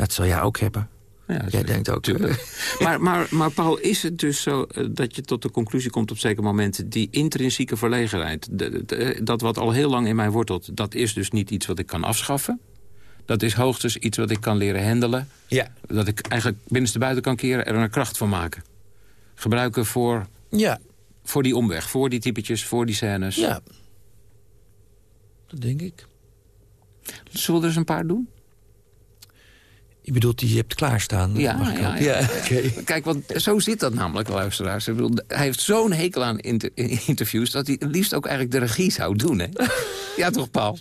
dat zal jij ook hebben. Ja, jij denkt ook... eh, (laughs) Maar, maar, maar Paul, is het dus zo eh, dat je tot de conclusie komt op zeker momenten... die intrinsieke verlegenheid, de- de- dat wat al heel lang in mij wortelt... dat is dus niet iets wat ik kan afschaffen. Dat is hoogstens iets wat ik kan leren handelen. Ja. Dat ik eigenlijk binnenste buiten kan keren en er een kracht van maken. Gebruiken voor, Ja. voor die omweg, voor die typetjes, voor die scènes. Ja. Dat denk ik. Zullen we er eens een paar doen? Je bedoelt, die je hebt klaarstaan? Ja, Mag ik ja, ja. (laughs) Kijk, want zo zit dat namelijk, luisteraars. Ik bedoel, hij heeft zo'n hekel aan inter- (laughs) interviews... dat hij het liefst ook eigenlijk de regie zou doen, hè? (laughs) ja, toch, Paul?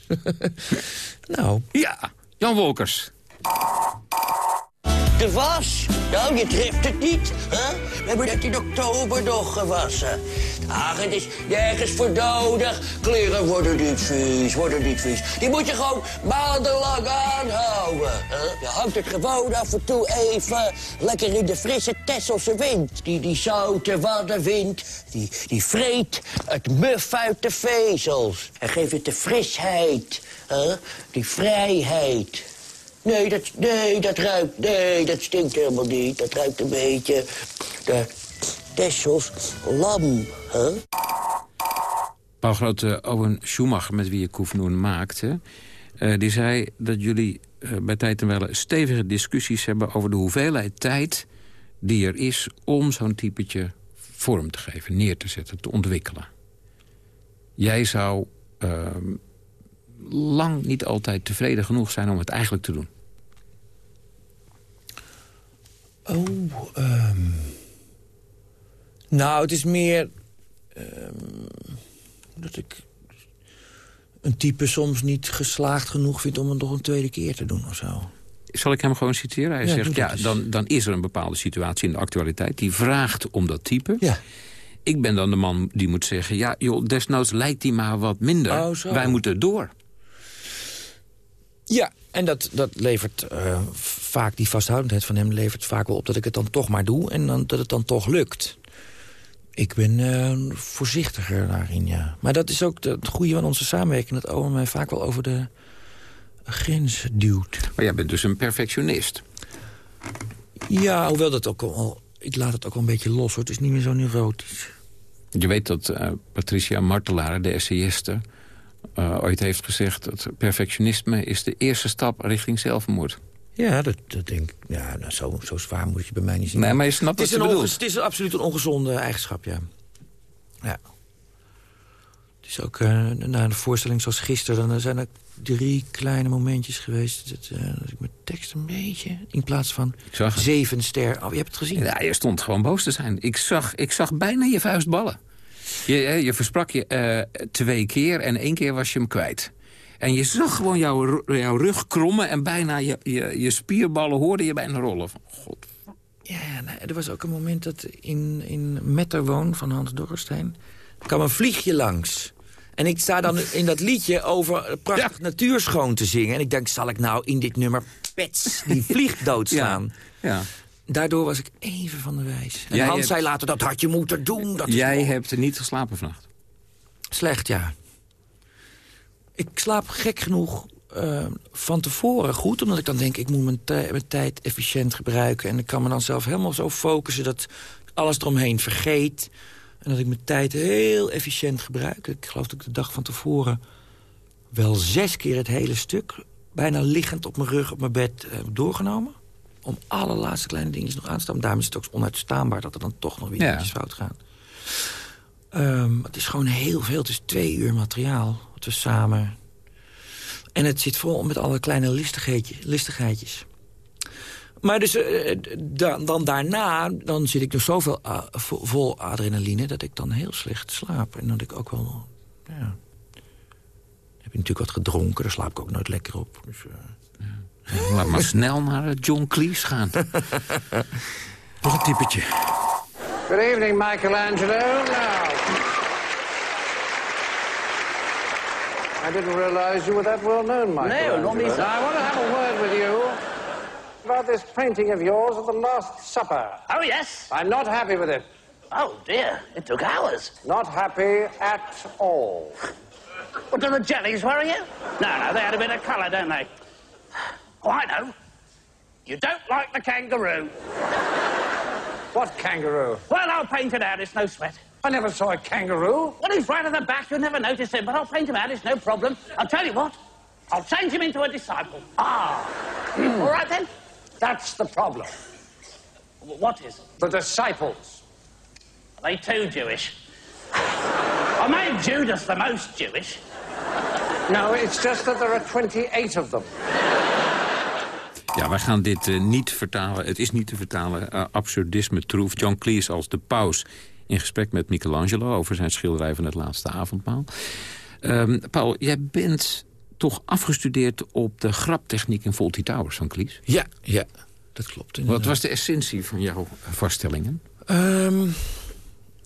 nou. Ja, Jan Wolkers. De was? Nou, je treft het niet. Hè? We hebben dat in oktober nog gewassen. Ach, het is nergens voor nodig. Kleren worden niet vies, worden niet vies. Die moet je gewoon maandenlang aanhouden. Hè? Je hangt het gewoon af en toe even lekker in de frisse Tesselse wind. Die, die zoute waddenwind, die, die vreet het muf uit de vezels. En geeft het de frisheid, hè? die vrijheid. Nee dat, nee, dat ruikt... Nee, dat stinkt helemaal niet. Dat ruikt een beetje... De Tessels lam, hè? Paul Grote, Owen Schumacher, met wie je Koefnoen maakte... eh, die zei dat jullie eh, bij tijd en wel stevige discussies hebben... over de hoeveelheid tijd die er is om zo'n typetje vorm te geven, neer te zetten, te ontwikkelen. Jij zou ehm, lang niet altijd tevreden genoeg zijn om het eigenlijk te doen. Oh, ehm, nou, het is meer ehm, dat ik een type soms niet geslaagd genoeg vind om het nog een tweede keer te doen of zo. Zal ik hem gewoon citeren? Hij Ja, zegt, ja, dan, dan is er een bepaalde situatie in de actualiteit... die vraagt om dat type. Ja. Ik ben dan de man die moet zeggen... ja, joh, desnoods lijkt die maar wat minder. Oh. Wij moeten door. Ja, en dat, dat levert eh, vaak, die vasthoudendheid van hem levert vaak wel op dat ik het dan toch maar doe en dan, dat het dan toch lukt. Ik ben eh, voorzichtiger daarin, ja. Maar dat is ook het goede van onze samenwerking, dat Owen mij vaak wel over de grens duwt. Maar jij bent dus een perfectionist. Ja, hoewel dat ook al, ik laat het ook wel een beetje los hoor, het is niet meer zo neurotisch. Je weet dat eh, Patricia Martelaar, de essayiste... eh, ooit heeft gezegd dat perfectionisme is de eerste stap richting zelfmoord. Ja, dat, dat denk ik. Ja, nou, zo, zo zwaar moet je bij mij niet zien. Nee, maar je snapt het is wat je een bedoelt. onge- Het is absoluut een ongezonde eigenschap, ja. Ja. Het is ook, eh, na een voorstelling zoals gisteren... dan zijn er drie kleine momentjes geweest... Dat, eh, dat ik mijn tekst een beetje... in plaats van zeven ster... Oh, je hebt het gezien? Ja, je stond gewoon boos te zijn. Ik zag, ik zag bijna je vuist ballen. Je, je versprak je eh, twee keer en één keer was je hem kwijt. En je zag gewoon jouw, jouw rug krommen... en bijna je, je, je spierballen hoorde je bijna rollen. Van, God. Ja, nou, er was ook een moment dat in, in Metterwoon van Hans Dorrestein... kwam een vliegje langs. En ik sta dan in dat liedje over prachtig natuur schoon te zingen. En ik denk, zal ik nou in dit nummer pets die vlieg (laughs) doodslaan? Ja. Daardoor was ik even van de wijs. En Jij Hans hebt- zei later, dat had je moeten doen. Dat Jij hebt niet geslapen vannacht. Slecht, ja. Ik slaap gek genoeg eh, van tevoren goed. Omdat ik dan denk, ik moet mijn, tij- mijn tijd efficiënt gebruiken. En ik kan me dan zelf helemaal zo focussen dat ik alles eromheen vergeet. En dat ik mijn tijd heel efficiënt gebruik. Ik geloof dat ik de dag van tevoren wel zes keer het hele stuk... bijna liggend op mijn rug op mijn bed eh, doorgenomen. Om alle laatste kleine dingetjes nog aan te staan. Daarom is het ook onuitstaanbaar dat er dan toch nog weer Ja. dingetjes fout gaan. Ehm, het is gewoon heel veel. Het is twee uur materiaal. Wat we samen... En het zit vol met alle kleine listigheidje- listigheidjes. Maar dus eh, dan, dan daarna dan zit ik nog zoveel a- vo- vol adrenaline... dat ik dan heel slecht slaap. En dat ik ook wel... Ja, heb je natuurlijk wat gedronken, daar slaap ik ook nooit lekker op. Dus, eh, (laughs) Laat maar snel naar eh, John Cleese gaan. (laughs) Nog een typetje. Good evening, Michelangelo. Now, I didn't realize you were that well known, Michelangelo. No, not me, sir. Now, I want to have a word with you about this painting of yours of the Last Supper. Oh, yes. I'm not happy with it. Oh, dear. It took hours. Not happy at all. What, do the jellies worry you? No, no, they had a bit of colour, don't they? Oh, I know. You don't like the kangaroo. What kangaroo? Well, I'll paint it out. It's no sweat. I never saw a kangaroo. Well, he's right at the back. You'll never notice him, but I'll paint him out. It's no problem. I'll tell you what. I'll change him into a disciple. Ah. All right, then. That's the problem. What is? The disciples. Are they too Jewish? (laughs) I made Judas the most Jewish. No, it's just that there are 28 of them. Ja, wij gaan dit eh, niet vertalen. Het is niet te vertalen. eh, absurdisme troef. John Cleese als de paus in gesprek met Michelangelo... over zijn schilderij van het laatste avondmaal. Ehm, Paul, jij bent toch afgestudeerd op de graptechniek in Fawlty Towers van Cleese? Ja, ja, dat klopt. Wat inderdaad. was de essentie van jouw vaststellingen? Ehm,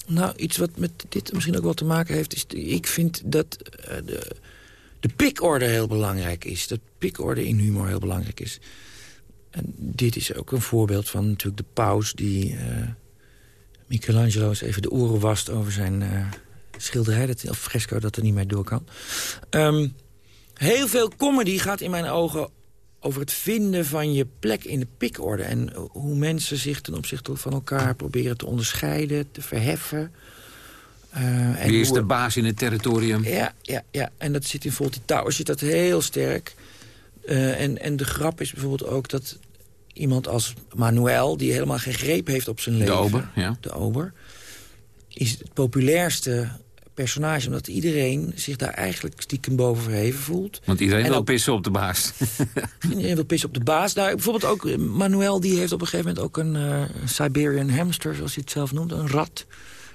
nou, iets wat met dit misschien ook wel te maken heeft... is, ik vind dat eh, de, de pikorde heel belangrijk is. Dat pikorde in humor heel belangrijk is. En dit is ook een voorbeeld van natuurlijk de paus... die eh, Michelangelo eens even de oren wast over zijn eh, schilderij... Dat, of fresco dat er niet meer door kan. Ehm, heel veel comedy gaat in mijn ogen over het vinden van je plek in de pikorde. En hoe mensen zich ten opzichte van elkaar proberen te onderscheiden, te verheffen. Eh, en Wie is de baas in het territorium? Ja, ja, ja, en dat zit in Fawlty Towers zit dat heel sterk. Eh, en, en de grap is bijvoorbeeld ook dat iemand als Manuel... die helemaal geen greep heeft op zijn leven... ober, ja. De ober, is het populairste personage... omdat iedereen zich daar eigenlijk stiekem boven verheven voelt. Want iedereen En wil ook- pissen op de baas. (laughs) Iedereen wil pissen op de baas. Nou, bijvoorbeeld ook eh, Manuel, die heeft op een gegeven moment ook een eh, Siberian hamster, zoals hij het zelf noemt, een rat.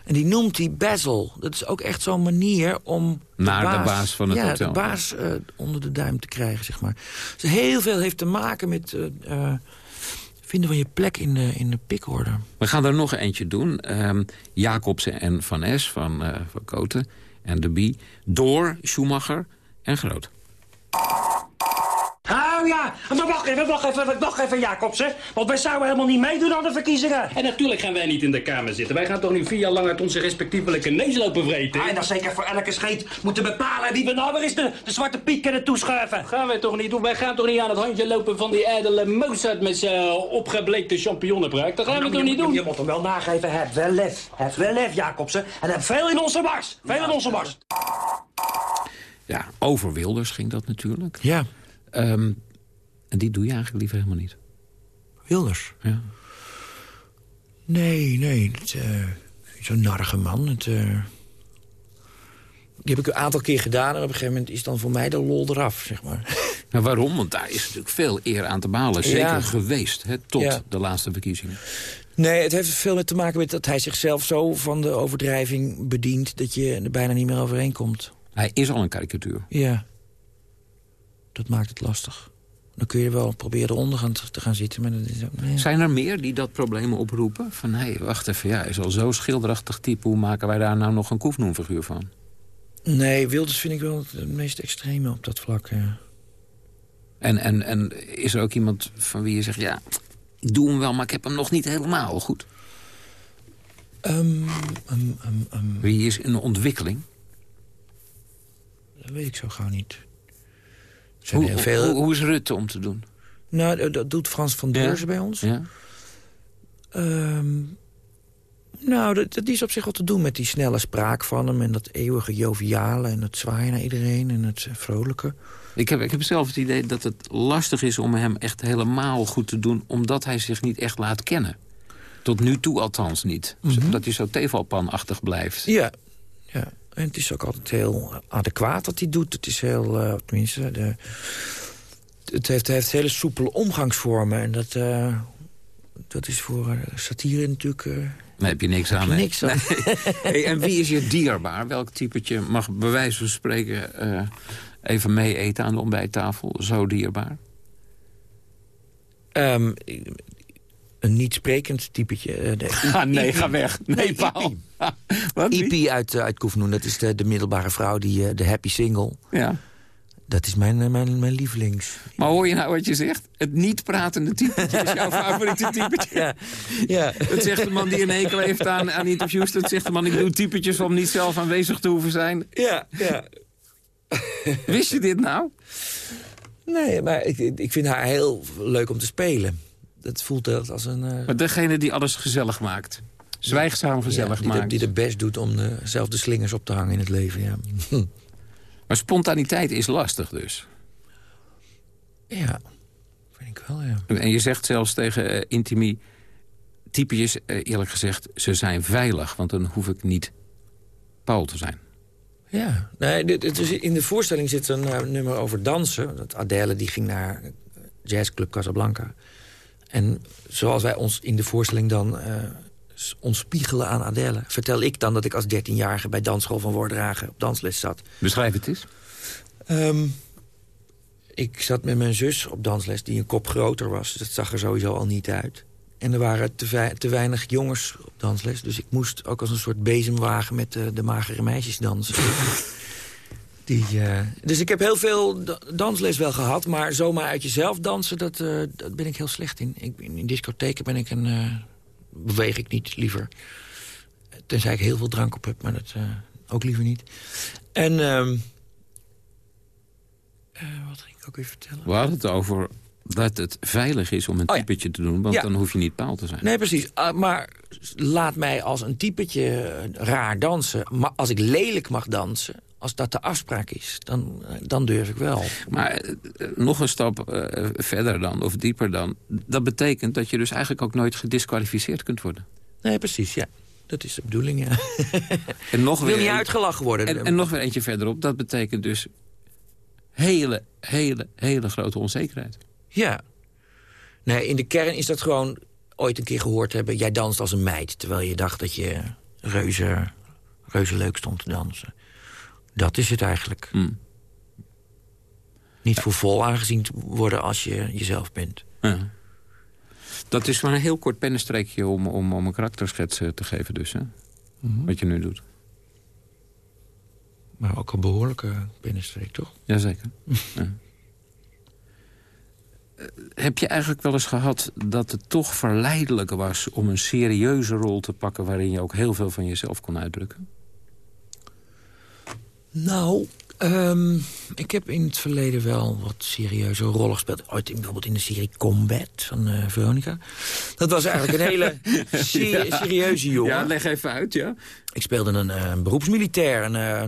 En die noemt hij Basil. Dat is ook echt zo'n manier om... Naar de baas van het ja, hotel. de baas eh, onder de duim te krijgen, zeg maar. Dus heel veel heeft te maken met eh, eh, vinden van je plek in de, in de pikorde. We gaan er nog eentje doen. Ehm Jacobsen en Van Es van, van Koten en de Bie. Door Schumacher en Groot. Oh ja, maar wacht even, wacht even, wacht even Jacobsen. Want wij zouden helemaal niet meedoen aan de verkiezingen. En natuurlijk gaan wij niet in de Kamer zitten. Wij gaan toch nu vier jaar lang uit onze respectievelijke neus lopen vreten? Ah, en dan zeker voor elke scheet moeten bepalen wie we nou weer eens de, de zwarte piek kunnen toeschuiven. Gaan wij toch niet doen? Wij gaan toch niet aan het handje lopen van die ijdele Mozart met zijn opgebleekte champignonnenbruik? Dat gaan we Nou, toch je, niet doen? Je moet hem wel nageven, heb wel lef. Heb wel lef, Jacobsen. En heb veel in onze mars. Veel in onze mars. Ja, over Wilders ging dat natuurlijk. Ja. Ehm, en die doe je eigenlijk liever helemaal niet. Wilders? Ja. Nee, nee. Eh, Zo'n narige man. Het, eh, die heb ik een aantal keer gedaan. En op een gegeven moment is dan voor mij de lol eraf, zeg maar. (laughs) Nou, waarom? Want daar is natuurlijk veel eer aan te balen. Zeker Ja. geweest, hè, tot Ja. de laatste verkiezingen. Nee, het heeft veel met te maken met dat hij zichzelf zo van de overdrijving bedient... dat je er bijna niet meer overheen komt. Hij is al een karikatuur. Ja. Dat maakt het lastig. Dan kun je wel proberen eronder gaan, te gaan zitten, maar dat is ook... Nee. Zijn er meer die dat probleem oproepen? Van, hé, wacht even, ja, is al zo schilderachtig type... hoe maken wij daar nou nog een koefnoemfiguur van? Nee, Wilders vind ik wel het meest extreme op dat vlak, ja. En, en, en is er ook iemand van wie je zegt... ja, ik doe hem wel, maar ik heb hem nog niet helemaal goed? Ehm, Wie is in ontwikkeling? dat weet ik zo gauw niet. Zijn Hoe, heel veel... hoe, hoe is Rutte om te doen? Nou, dat- doet Frans van Ja. Deurzen bij ons. Ja? Ehm, nou, dat, dat is op zich wat te doen met die snelle spraak van hem... en dat eeuwige joviale en het zwaaien naar iedereen en het eh, vrolijke. Ik heb, ik heb zelf het idee dat het lastig is om hem echt helemaal goed te doen... omdat hij zich niet echt laat kennen. Tot nu toe althans niet. Mhm. Dat hij zo tevalpanachtig blijft. Ja, ja. En het is ook altijd heel adequaat wat hij doet. Het is heel, eh, tenminste... De, het heeft, heeft hele soepele omgangsvormen. En dat, eh, dat is voor eh, satire natuurlijk... eh, Daar heb je niks aan. je hè? niks aan. Nee. (laughs) Hey, en wie is je dierbaar? Welk typetje mag bij wijze van spreken eh, even mee eten aan de ontbijttafel? Zo dierbaar? Ehm, een niet sprekend typetje. eh, Ah, nee, ga weg. Nee, Paul. (laughs) Ipi uit, eh, uit Koefnoen, dat is de, de middelbare vrouw, die, eh, de happy single. Ja. Dat is mijn, mijn, mijn lievelings. Maar hoor je nou wat je zegt? Het niet pratende typetje is jouw (laughs) favoriete typetje. Ja, ja. Dat zegt de man die een hekel heeft aan, aan interviews. Dat zegt de man, ik doe typetjes om niet zelf aanwezig te hoeven zijn. Ja, ja. Wist je dit nou? Nee, maar ik, ik vind haar heel leuk om te spelen. Dat voelt als een... eh, Maar degene die alles gezellig maakt. Zwijgzaam gezellig ja, die, de, maakt. die de best doet om de, zelf de slingers op te hangen in het leven, ja. (laughs) Maar spontaniteit is lastig dus. Ja, vind ik wel, ja. En je zegt zelfs tegen eh Intimi... eh, eerlijk gezegd, ze zijn veilig. Want dan hoef ik niet Paul te zijn. Ja, nee, dit, het is, in de voorstelling zit een eh, nummer over dansen. Dat Adele die ging naar jazzclub Casablanca. En zoals wij ons in de voorstelling dan eh, ons spiegelen aan Adele... vertel ik dan dat ik als 13-jarige bij dansschool van Wordragen op dansles zat. Beschrijf het eens. Ehm, ik zat met mijn zus op dansles die een kop groter was. Dat zag er sowieso al niet uit. En er waren te, te weinig jongens op dansles. Dus ik moest ook als een soort bezemwagen met de, de magere meisjes dansen. Die, eh, dus ik heb heel veel da- dansles wel gehad. Maar zomaar uit jezelf dansen, dat, eh, dat ben ik heel slecht in. Ik, in discotheken ben ik een... eh, beweeg ik niet liever. Tenzij ik heel veel drank op heb, maar dat eh, ook liever niet. En... ehm, eh, wat ging ik ook weer vertellen? We hadden het over dat het veilig is om een Oh ja. typetje te doen. Want Ja. dan hoef je niet Paul te zijn. Nee, precies. Ah, maar laat mij als een typetje raar dansen. Maar als ik lelijk mag dansen... als dat de afspraak is, dan, dan durf ik wel. Maar eh, nog een stap eh, verder dan, of dieper dan. Dat betekent dat je dus eigenlijk ook nooit gedisqualificeerd kunt worden. Nee, precies, ja. Dat is de bedoeling, ja. (laughs) En nog Wil weer niet een- uitgelachen worden. En, en nog weer eentje verderop. Dat betekent dus hele, hele, hele grote onzekerheid. Ja. Nee, in de kern is dat gewoon ooit een keer gehoord hebben... jij danst als een meid, terwijl je dacht dat je reuze, reuze leuk stond te dansen. Dat is het eigenlijk. Hmm. Niet voor vol aangezien te worden als je jezelf bent. Ja. Dat is maar een heel kort pennenstreekje om, om, om een karakterschets eh, te geven dus, hè? Mhm. Wat je nu doet. Maar ook een behoorlijke binnenstreek, toch? Jazeker. (laughs) ja. Eh, Heb je eigenlijk wel eens gehad dat het toch verleidelijk was... om een serieuze rol te pakken... waarin je ook heel veel van jezelf kon uitdrukken? Nou, ehm, ik heb in het verleden wel wat serieuze rollen gespeeld. Ooit in, bijvoorbeeld in de serie Combat van eh, Veronica. Dat was eigenlijk een hele (laughs) Ja. serieuze jongen. Ja, leg even uit, ja. Ik speelde een eh, beroepsmilitair. Een, eh,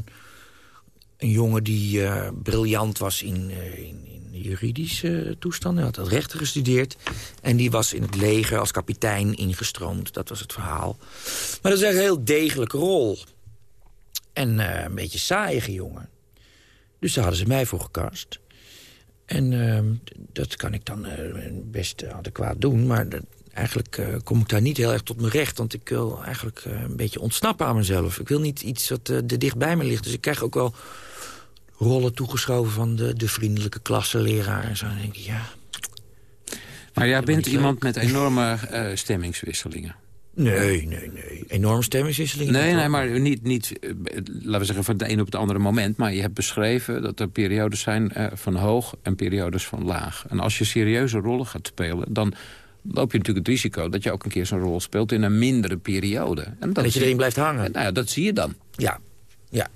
een jongen die briljant was in, in, in juridische toestanden. Hij had als rechter gestudeerd. En die was in het leger als kapitein ingestroomd. Dat was het verhaal. Maar dat is echt een heel degelijke rol. En eh, een beetje saaiige jongen. Dus daar hadden ze mij voor gecast. En eh, dat kan ik dan eh, best adequaat doen. Maar dat- eigenlijk eh, kom ik daar niet heel erg tot mijn recht. Want ik wil eigenlijk een beetje ontsnappen aan mezelf. Ik wil niet iets wat er dicht bij me ligt. Dus ik krijg ook wel rollen toegeschoven van de, de vriendelijke klassenleraar. En zo Dan denk ik, ja... Maar jij bent iemand met enorme stemmingswisselingen. Nee, nee, nee. Enorme stemmingswisseling. Nee, nee, maar niet, niet eh, laten we zeggen, van het een op het andere moment. Maar je hebt beschreven dat er periodes zijn eh, van hoog en periodes van laag. En als je serieuze rollen gaat spelen, dan loop je natuurlijk het risico... dat je ook een keer zo'n rol speelt in een mindere periode. En dat je erin blijft hangen. Nou ja, dat zie je dan. Ja, ja.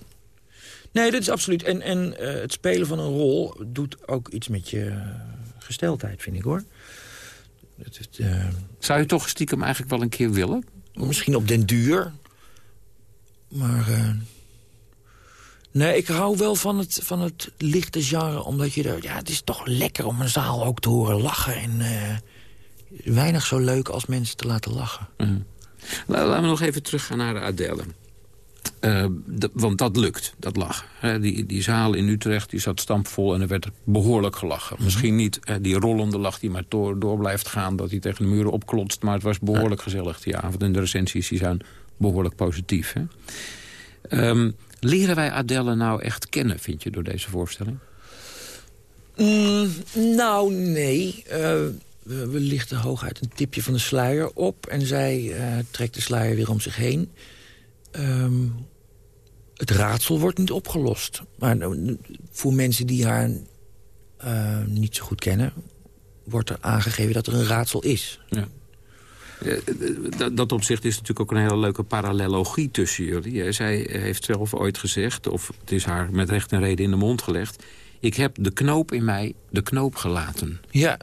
Nee, dat is absoluut. En, en eh, het spelen van een rol doet ook iets met je gesteldheid, vind ik, hoor. Het, eh, Zou je toch stiekem eigenlijk wel een keer willen? Misschien op den duur. Maar... eh, nee, ik hou wel van het, van het lichte genre. Omdat je er... Ja, het is toch lekker om een zaal ook te horen lachen. En eh, weinig zo leuk als mensen te laten lachen. La- Laten we nog even teruggaan naar Adele. Eh, want dat lukt, dat lachen. Hè, die, die zaal in Utrecht die zat stampvol en er werd behoorlijk gelachen. Misschien niet eh, die rollende lach die maar door, door blijft gaan... dat hij tegen de muren opklotst, maar het was behoorlijk gezellig die avond. En de recensies die zijn behoorlijk positief. Hè? Ehm, leren wij Adele nou echt kennen, vind je, door deze voorstelling? Mm, nou, nee. Eh, we, we lichten hooguit een tipje van de sluier op... en zij eh, trekt de sluier weer om zich heen. Ehm, het raadsel wordt niet opgelost. Maar nou, voor mensen die haar eh, niet zo goed kennen... wordt er aangegeven dat er een raadsel is. Ja. Eh, dat- dat opzicht is natuurlijk ook een hele leuke parallelogie tussen jullie. Zij heeft zelf ooit gezegd, of het is haar met recht en reden in de mond gelegd... ik heb de knoop in mij de knoop gelaten. Ja.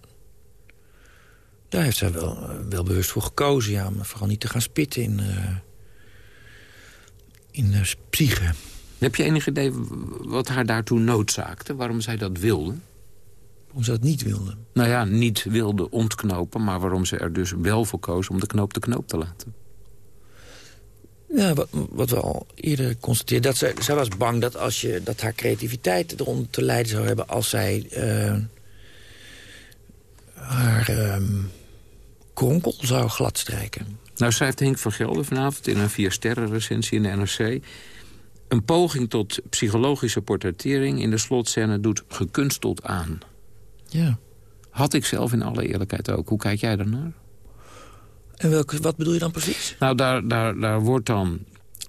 Daar heeft zij wel, eh, wel bewust voor gekozen, ja. Maar vooral niet te gaan spitten in, eh in eh, psyche. Heb je enig idee wat haar daartoe noodzaakte? Waarom zij dat wilde? Waarom ze dat niet wilde? Nou ja, niet wilde ontknopen, maar waarom ze er dus wel voor koos... om de knoop de knoop te laten. Ja, wat, wat we al eerder constateerden. Dat zij, zij was bang dat, als je, dat haar creativiteit eronder te lijden zou hebben... als zij eh, haar ehm, kronkel zou gladstrijken. Nou schrijft Henk van Gelder vanavond in een vier sterren recensie in de NRC... een poging tot psychologische portrettering in de slotscène doet gekunsteld aan. Ja. Had ik zelf in alle eerlijkheid ook. Hoe kijk jij daarnaar? En welke, wat bedoel je dan precies? Nou, daar, daar, daar wordt dan,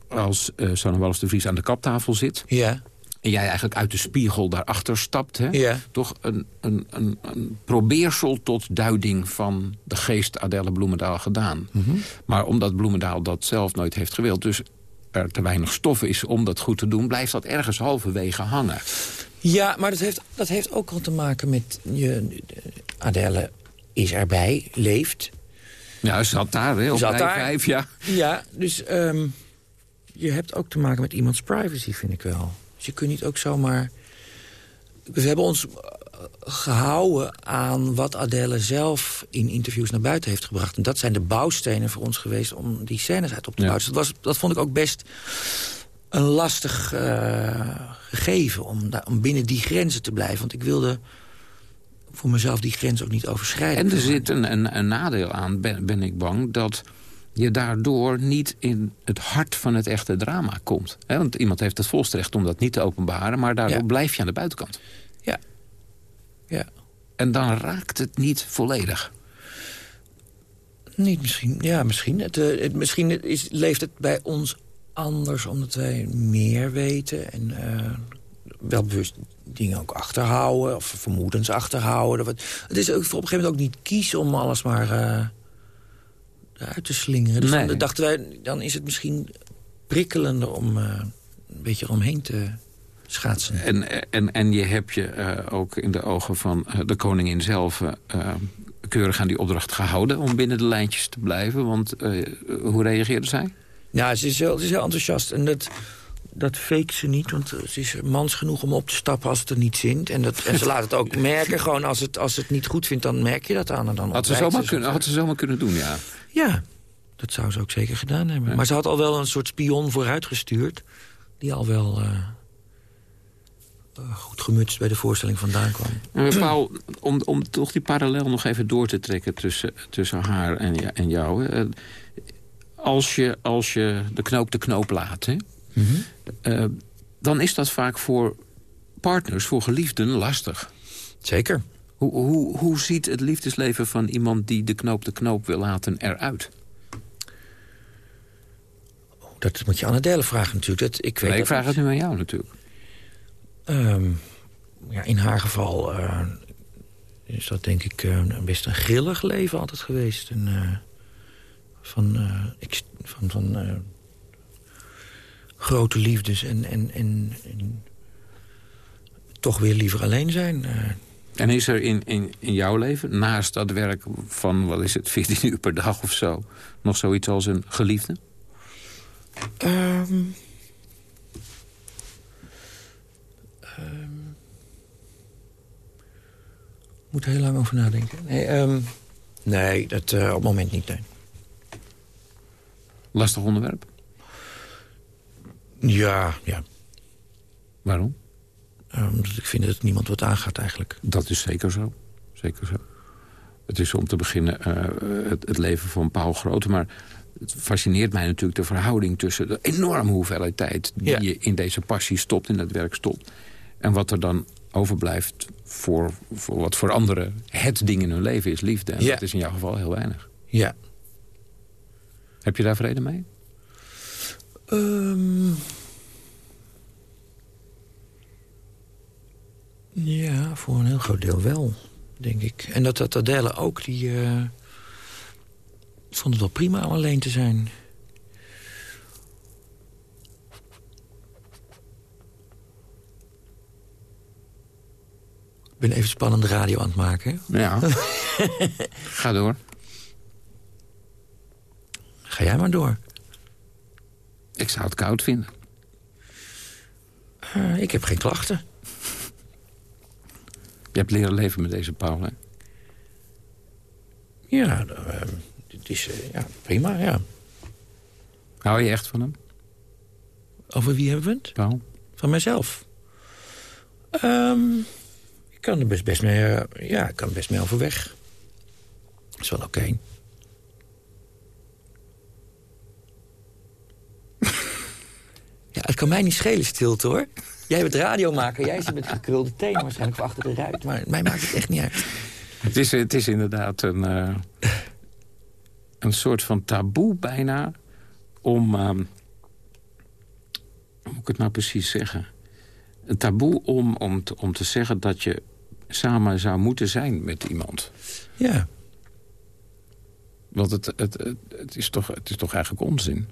als uh, Sanne Wallis de Vries aan de kaptafel zit... Ja. En jij eigenlijk uit de spiegel daarachter stapt... Hè, Ja. toch een, een, een, een probeersel tot duiding van de geest Adelle Bloemendaal gedaan. Mhm. Maar omdat Bloemendaal dat zelf nooit heeft gewild... dus er te weinig stof is om dat goed te doen... blijft dat ergens halverwege hangen. Ja, maar dat heeft, dat heeft ook al te maken met... Je, Adele is erbij, leeft. Ja, ze zat daar, hè, op Zat daar. vijf, ja. Ja, dus ehm, je hebt ook te maken met iemands privacy, vind ik wel. Dus je kunt niet ook zomaar... We hebben ons eh, gehouden aan wat Adele zelf in interviews naar buiten heeft gebracht. En dat zijn de bouwstenen voor ons geweest om die scènes uit op te bouwen. Dus dat, was, dat vond ik ook best een lastig uh, gegeven om, om binnen die grenzen te blijven. Want ik wilde voor mezelf die grens ook niet overschrijden. En er zit een, een, een nadeel aan, ben, ben, ik bang, dat je daardoor niet in het hart van het echte drama komt. Want iemand heeft het volste recht om dat niet te openbaren... maar daardoor ja. blijf je aan de buitenkant. Ja. ja. En dan raakt het niet volledig. Niet misschien, ja, misschien. Het, het, misschien is, leeft het bij ons anders omdat wij meer weten... en uh, wel bewust dingen ook achterhouden, of vermoedens achterhouden. Het is ook op een gegeven moment ook niet kiezen om alles maar uh, eruit te slingeren. Dus nee. dan dachten wij, dan is het misschien prikkelender om uh, een beetje eromheen te schaatsen. En, en, en je hebt je uh, ook in de ogen van de koningin zelf... keurig aan die opdracht gehouden om binnen de lijntjes te blijven. Want hoe reageerde zij? Ja, ze is heel, ze is heel enthousiast. En dat dat fake ze niet, want ze is mans genoeg om op te stappen als het er niet zint. En, dat, en ze laat het ook (laughs) merken, gewoon als het, als het niet goed vindt, dan merk je dat aan. En dan had, ze zomaar kunnen, had ze zomaar kunnen doen, ja. Ja, dat zou ze ook zeker gedaan hebben. Ja. Maar ze had al wel een soort spion vooruitgestuurd, die al wel uh, uh, goed gemutst bij de voorstelling vandaan kwam. En Paul, om, om toch die parallel nog even door te trekken tussen, tussen haar en, en jou. Uh, als, je, als je de knoop de knoop laat, hè? Mm -hmm. uh, dan is dat vaak voor partners, voor geliefden, lastig. Zeker. Hoe, hoe, hoe ziet het liefdesleven van iemand die de knoop de knoop wil laten eruit? Dat moet je aan Adele vragen natuurlijk. Dat, ik weet nee, ik vraag het nu aan jou natuurlijk. Um, ja, in haar geval uh, is dat denk ik uh, best een grillig leven altijd geweest. En, uh, van, van, van grote liefdes en, en, en, en, toch weer liever alleen zijn. Uh, en is er in, in, in jouw leven, naast dat werk van, wat is het, 14 uur per dag of zo... nog zoiets als een geliefde? Um, um, moet er heel lang over nadenken. Nee, um, nee dat uh, op het moment niet, nee. Lastig onderwerp? Ja, ja. Waarom? Omdat um, ik vind dat niemand wat aangaat eigenlijk. Dat is zeker zo. Zeker zo. Het is om te beginnen uh, het, het, leven van Paul Grote. Maar het fascineert mij natuurlijk de verhouding tussen... de enorme hoeveelheid tijd die ja. je in deze passie stopt, in het werk stopt. En wat er dan overblijft voor, voor wat voor anderen het ding in hun leven is, liefde. En ja. dat is in jouw geval heel weinig. Ja. Heb je daar vrede mee? Um, ja, voor een heel groot deel wel, denk ik. En dat dat Adele ook, die uh, vond het wel prima om alleen te zijn. Ik ben even spannende radio aan het maken. Ja, (laughs) ga door. Ga jij maar door. Ik zou het koud vinden. Uh, ik heb geen klachten. Je hebt leren leven met deze Paul, hè? Ja, uh, het is uh, ja, prima, ja. Hou je echt van hem? Over wie hebben we het? Paul. Van mijzelf? Um, ik kan er best, best mee, ja, ik kan best mee overweg. is wel oké. Okay. Ja, het kan mij niet schelen stilte, hoor. Jij bent radiomaker, jij zit met gekrulde tenen waarschijnlijk achter de ruit. Maar mij maakt het echt niet uit. Het is, het is inderdaad een, uh, een soort van taboe bijna om... Uh, hoe moet ik het nou precies zeggen? Een taboe om, om, te, om te zeggen dat je samen zou moeten zijn met iemand. Ja. Want het, het, het, het, is, toch, het is toch eigenlijk onzin?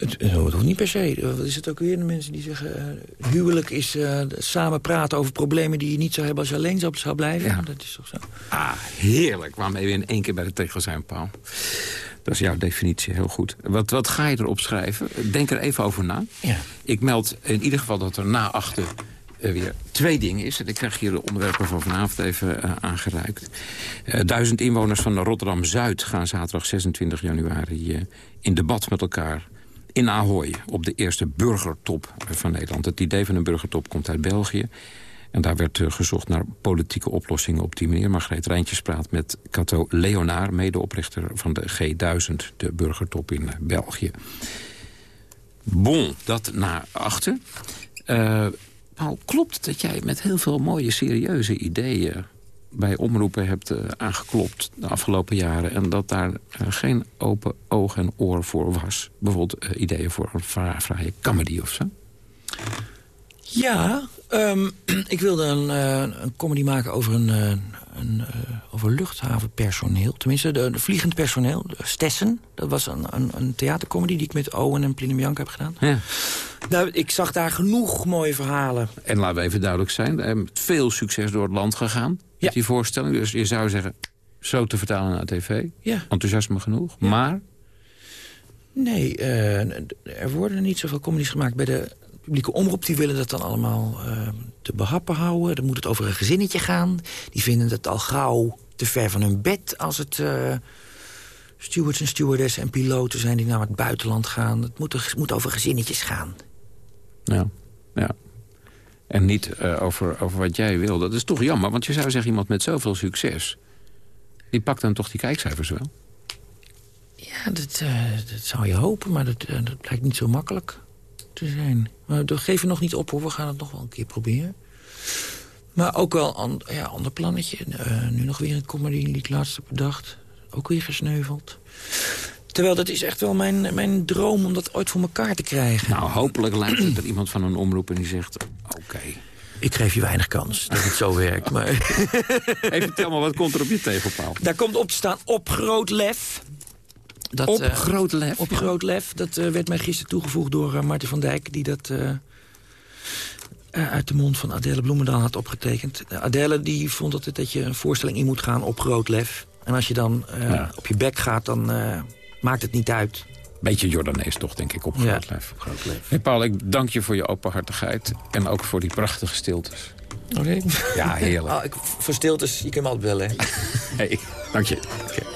Het, het hoeft niet per se. Wat is het ook weer? De mensen die zeggen... Uh, huwelijk is uh, samen praten over problemen die je niet zou hebben... als je alleen zou, zou blijven. Ja. Dat is toch zo? Ah, heerlijk. Waarmee we in één keer bij de tegel zijn, Paul. Dat is jouw definitie, heel goed. Wat, wat ga je erop schrijven? Denk er even over na. Ja. Ik meld in ieder geval dat er na achter uh, weer twee dingen is. En ik krijg hier de onderwerpen van vanavond even uh, aangereikt. Uh, duizend inwoners van Rotterdam-Zuid gaan zaterdag 26 januari in debat met elkaar in Ahoy op de eerste burgertop van Nederland. Het idee van een burgertop komt uit België. En daar werd uh, gezocht naar politieke oplossingen op die manier. Margreet Rijntjes praat met Cato Leonaar, medeoprichter van de G1000, de burgertop in uh, België. Bon, dat naar achter. Uh, klopt dat jij met heel veel mooie, serieuze ideeën bij omroepen hebt uh, aangeklopt de afgelopen jaren... en dat daar uh, geen open oog en oor voor was? Bijvoorbeeld uh, ideeën voor een fraaie comedy of zo? Ja, um, (clears throat) ik wilde een, een comedy maken over, een, een over luchthavenpersoneel. Tenminste, de, de vliegend personeel. Stessen, dat was een, een, een theatercomedy die ik met Owen en Pline Bianca heb gedaan. Ja. Nou, ik zag daar genoeg mooie verhalen. En laten we even duidelijk zijn, veel succes door het land gegaan. Met die voorstelling. Dus je zou zeggen, zo te vertalen naar tv. Ja. Enthousiasme genoeg. Ja. Maar? Nee, uh, er worden niet zoveel comedies gemaakt bij de publieke omroep. Die willen dat dan allemaal uh, te behappen houden. Dan moet het over een gezinnetje gaan. Die vinden het al gauw te ver van hun bed als het... Uh, stewards en stewardessen en piloten zijn die naar het buitenland gaan. Het moet, er, moet over gezinnetjes gaan. Ja, ja. En niet uh, over, over wat jij wil. Dat is toch jammer, want je zou zeggen... iemand met zoveel succes... die pakt dan toch die kijkcijfers wel? Ja, dat, uh, dat zou je hopen, maar dat, uh, dat blijkt niet zo makkelijk te zijn. Maar we geven nog niet op, hoor. We gaan het nog wel een keer proberen. Maar ook wel een ander plannetje. nu nog weer een comedy laatst heb bedacht. Ook weer gesneuveld. Terwijl dat is echt wel mijn, mijn droom om dat ooit voor elkaar te krijgen. Nou, hopelijk lijkt het (clears throat) er iemand van een omroep en die zegt... oké. Okay. Ik geef je weinig kans dat het zo (laughs) werkt. Maar... (laughs) Even vertel maar, wat komt er op je tegelpaal? Daar komt op te staan op groot lef. Dat, op uh, groot lef? Op groot lef. Dat uh, werd mij gisteren toegevoegd door uh, Marten van Dijk... die dat uit de mond van Adele Bloemendaal had opgetekend. Adele die vond altijd dat je een voorstelling in moet gaan op groot lef. En als je dan ja. op je bek gaat, dan maakt het niet uit. Beetje Jordanees toch, denk ik, op groot ja, lijf. Groot lijf. Hey Paul, ik dank je voor je openhartigheid. En ook voor die prachtige stiltes. Oké. Okay. Ja, heerlijk. Oh, ik, voor stiltes, je kunt me altijd bellen. (laughs) hey, dank je. Okay.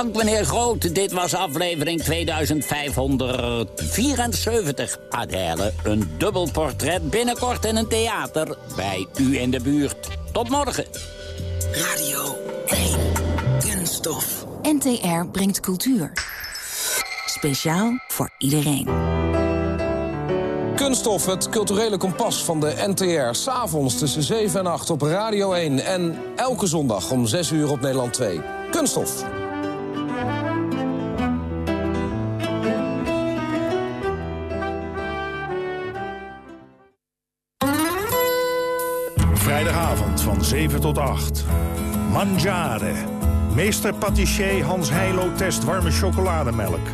Dank meneer Groot. Dit was aflevering 2574. Adèle, een dubbel portret binnenkort in een theater bij u in de buurt. Tot morgen. Radio 1. Kunststof. NTR brengt cultuur. Speciaal voor iedereen. Kunststof, het culturele kompas van de NTR. S'avonds tussen 7 en 8 op Radio 1. En elke zondag om 6 uur op Nederland 2. Kunststof. Vrijdagavond van 7 tot 8. Mangiare. Meester patissier Hans Heilo test warme chocolademelk.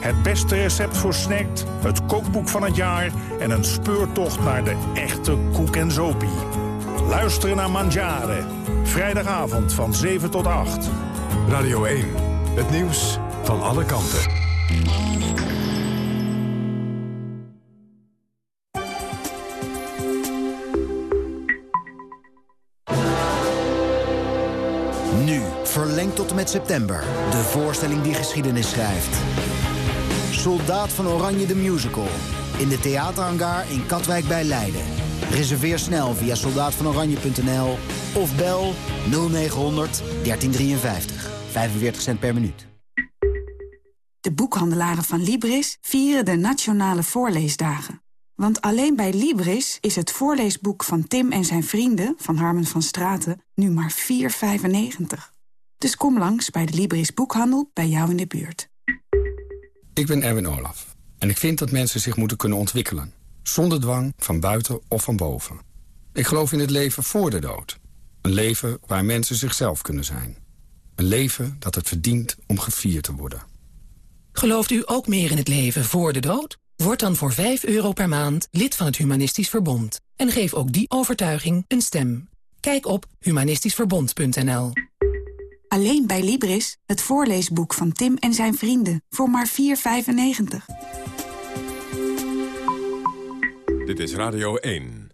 Het beste recept voor snackt, het kookboek van het jaar... en een speurtocht naar de echte koek en zopie. Luisteren naar Mangiare. Vrijdagavond van 7 tot 8. Radio 1. Het nieuws van alle kanten. Nu, verlengd tot en met september. De voorstelling die geschiedenis schrijft. Soldaat van Oranje de Musical. In de theaterhangar in Katwijk bij Leiden. Reserveer snel via soldaatvanoranje.nl of bel 0900 1353. 45 cent per minuut. De boekhandelaren van Libris vieren de Nationale Voorleesdagen. Want alleen bij Libris is het voorleesboek van Tim en zijn vrienden... van Harmen van Straten nu maar 4,95. Dus kom langs bij de Libris Boekhandel bij jou in de buurt. Ik ben Erwin Olaf. En ik vind dat mensen zich moeten kunnen ontwikkelen. Zonder dwang, van buiten of van boven. Ik geloof in het leven voor de dood. Een leven waar mensen zichzelf kunnen zijn. Een leven dat het verdient om gevierd te worden. Gelooft u ook meer in het leven voor de dood? Word dan voor 5 euro per maand lid van het Humanistisch Verbond. En geef ook die overtuiging een stem. Kijk op humanistischverbond.nl Alleen bij Libris, het voorleesboek van Tim en zijn vrienden. Voor maar 4,95. Dit is Radio 1.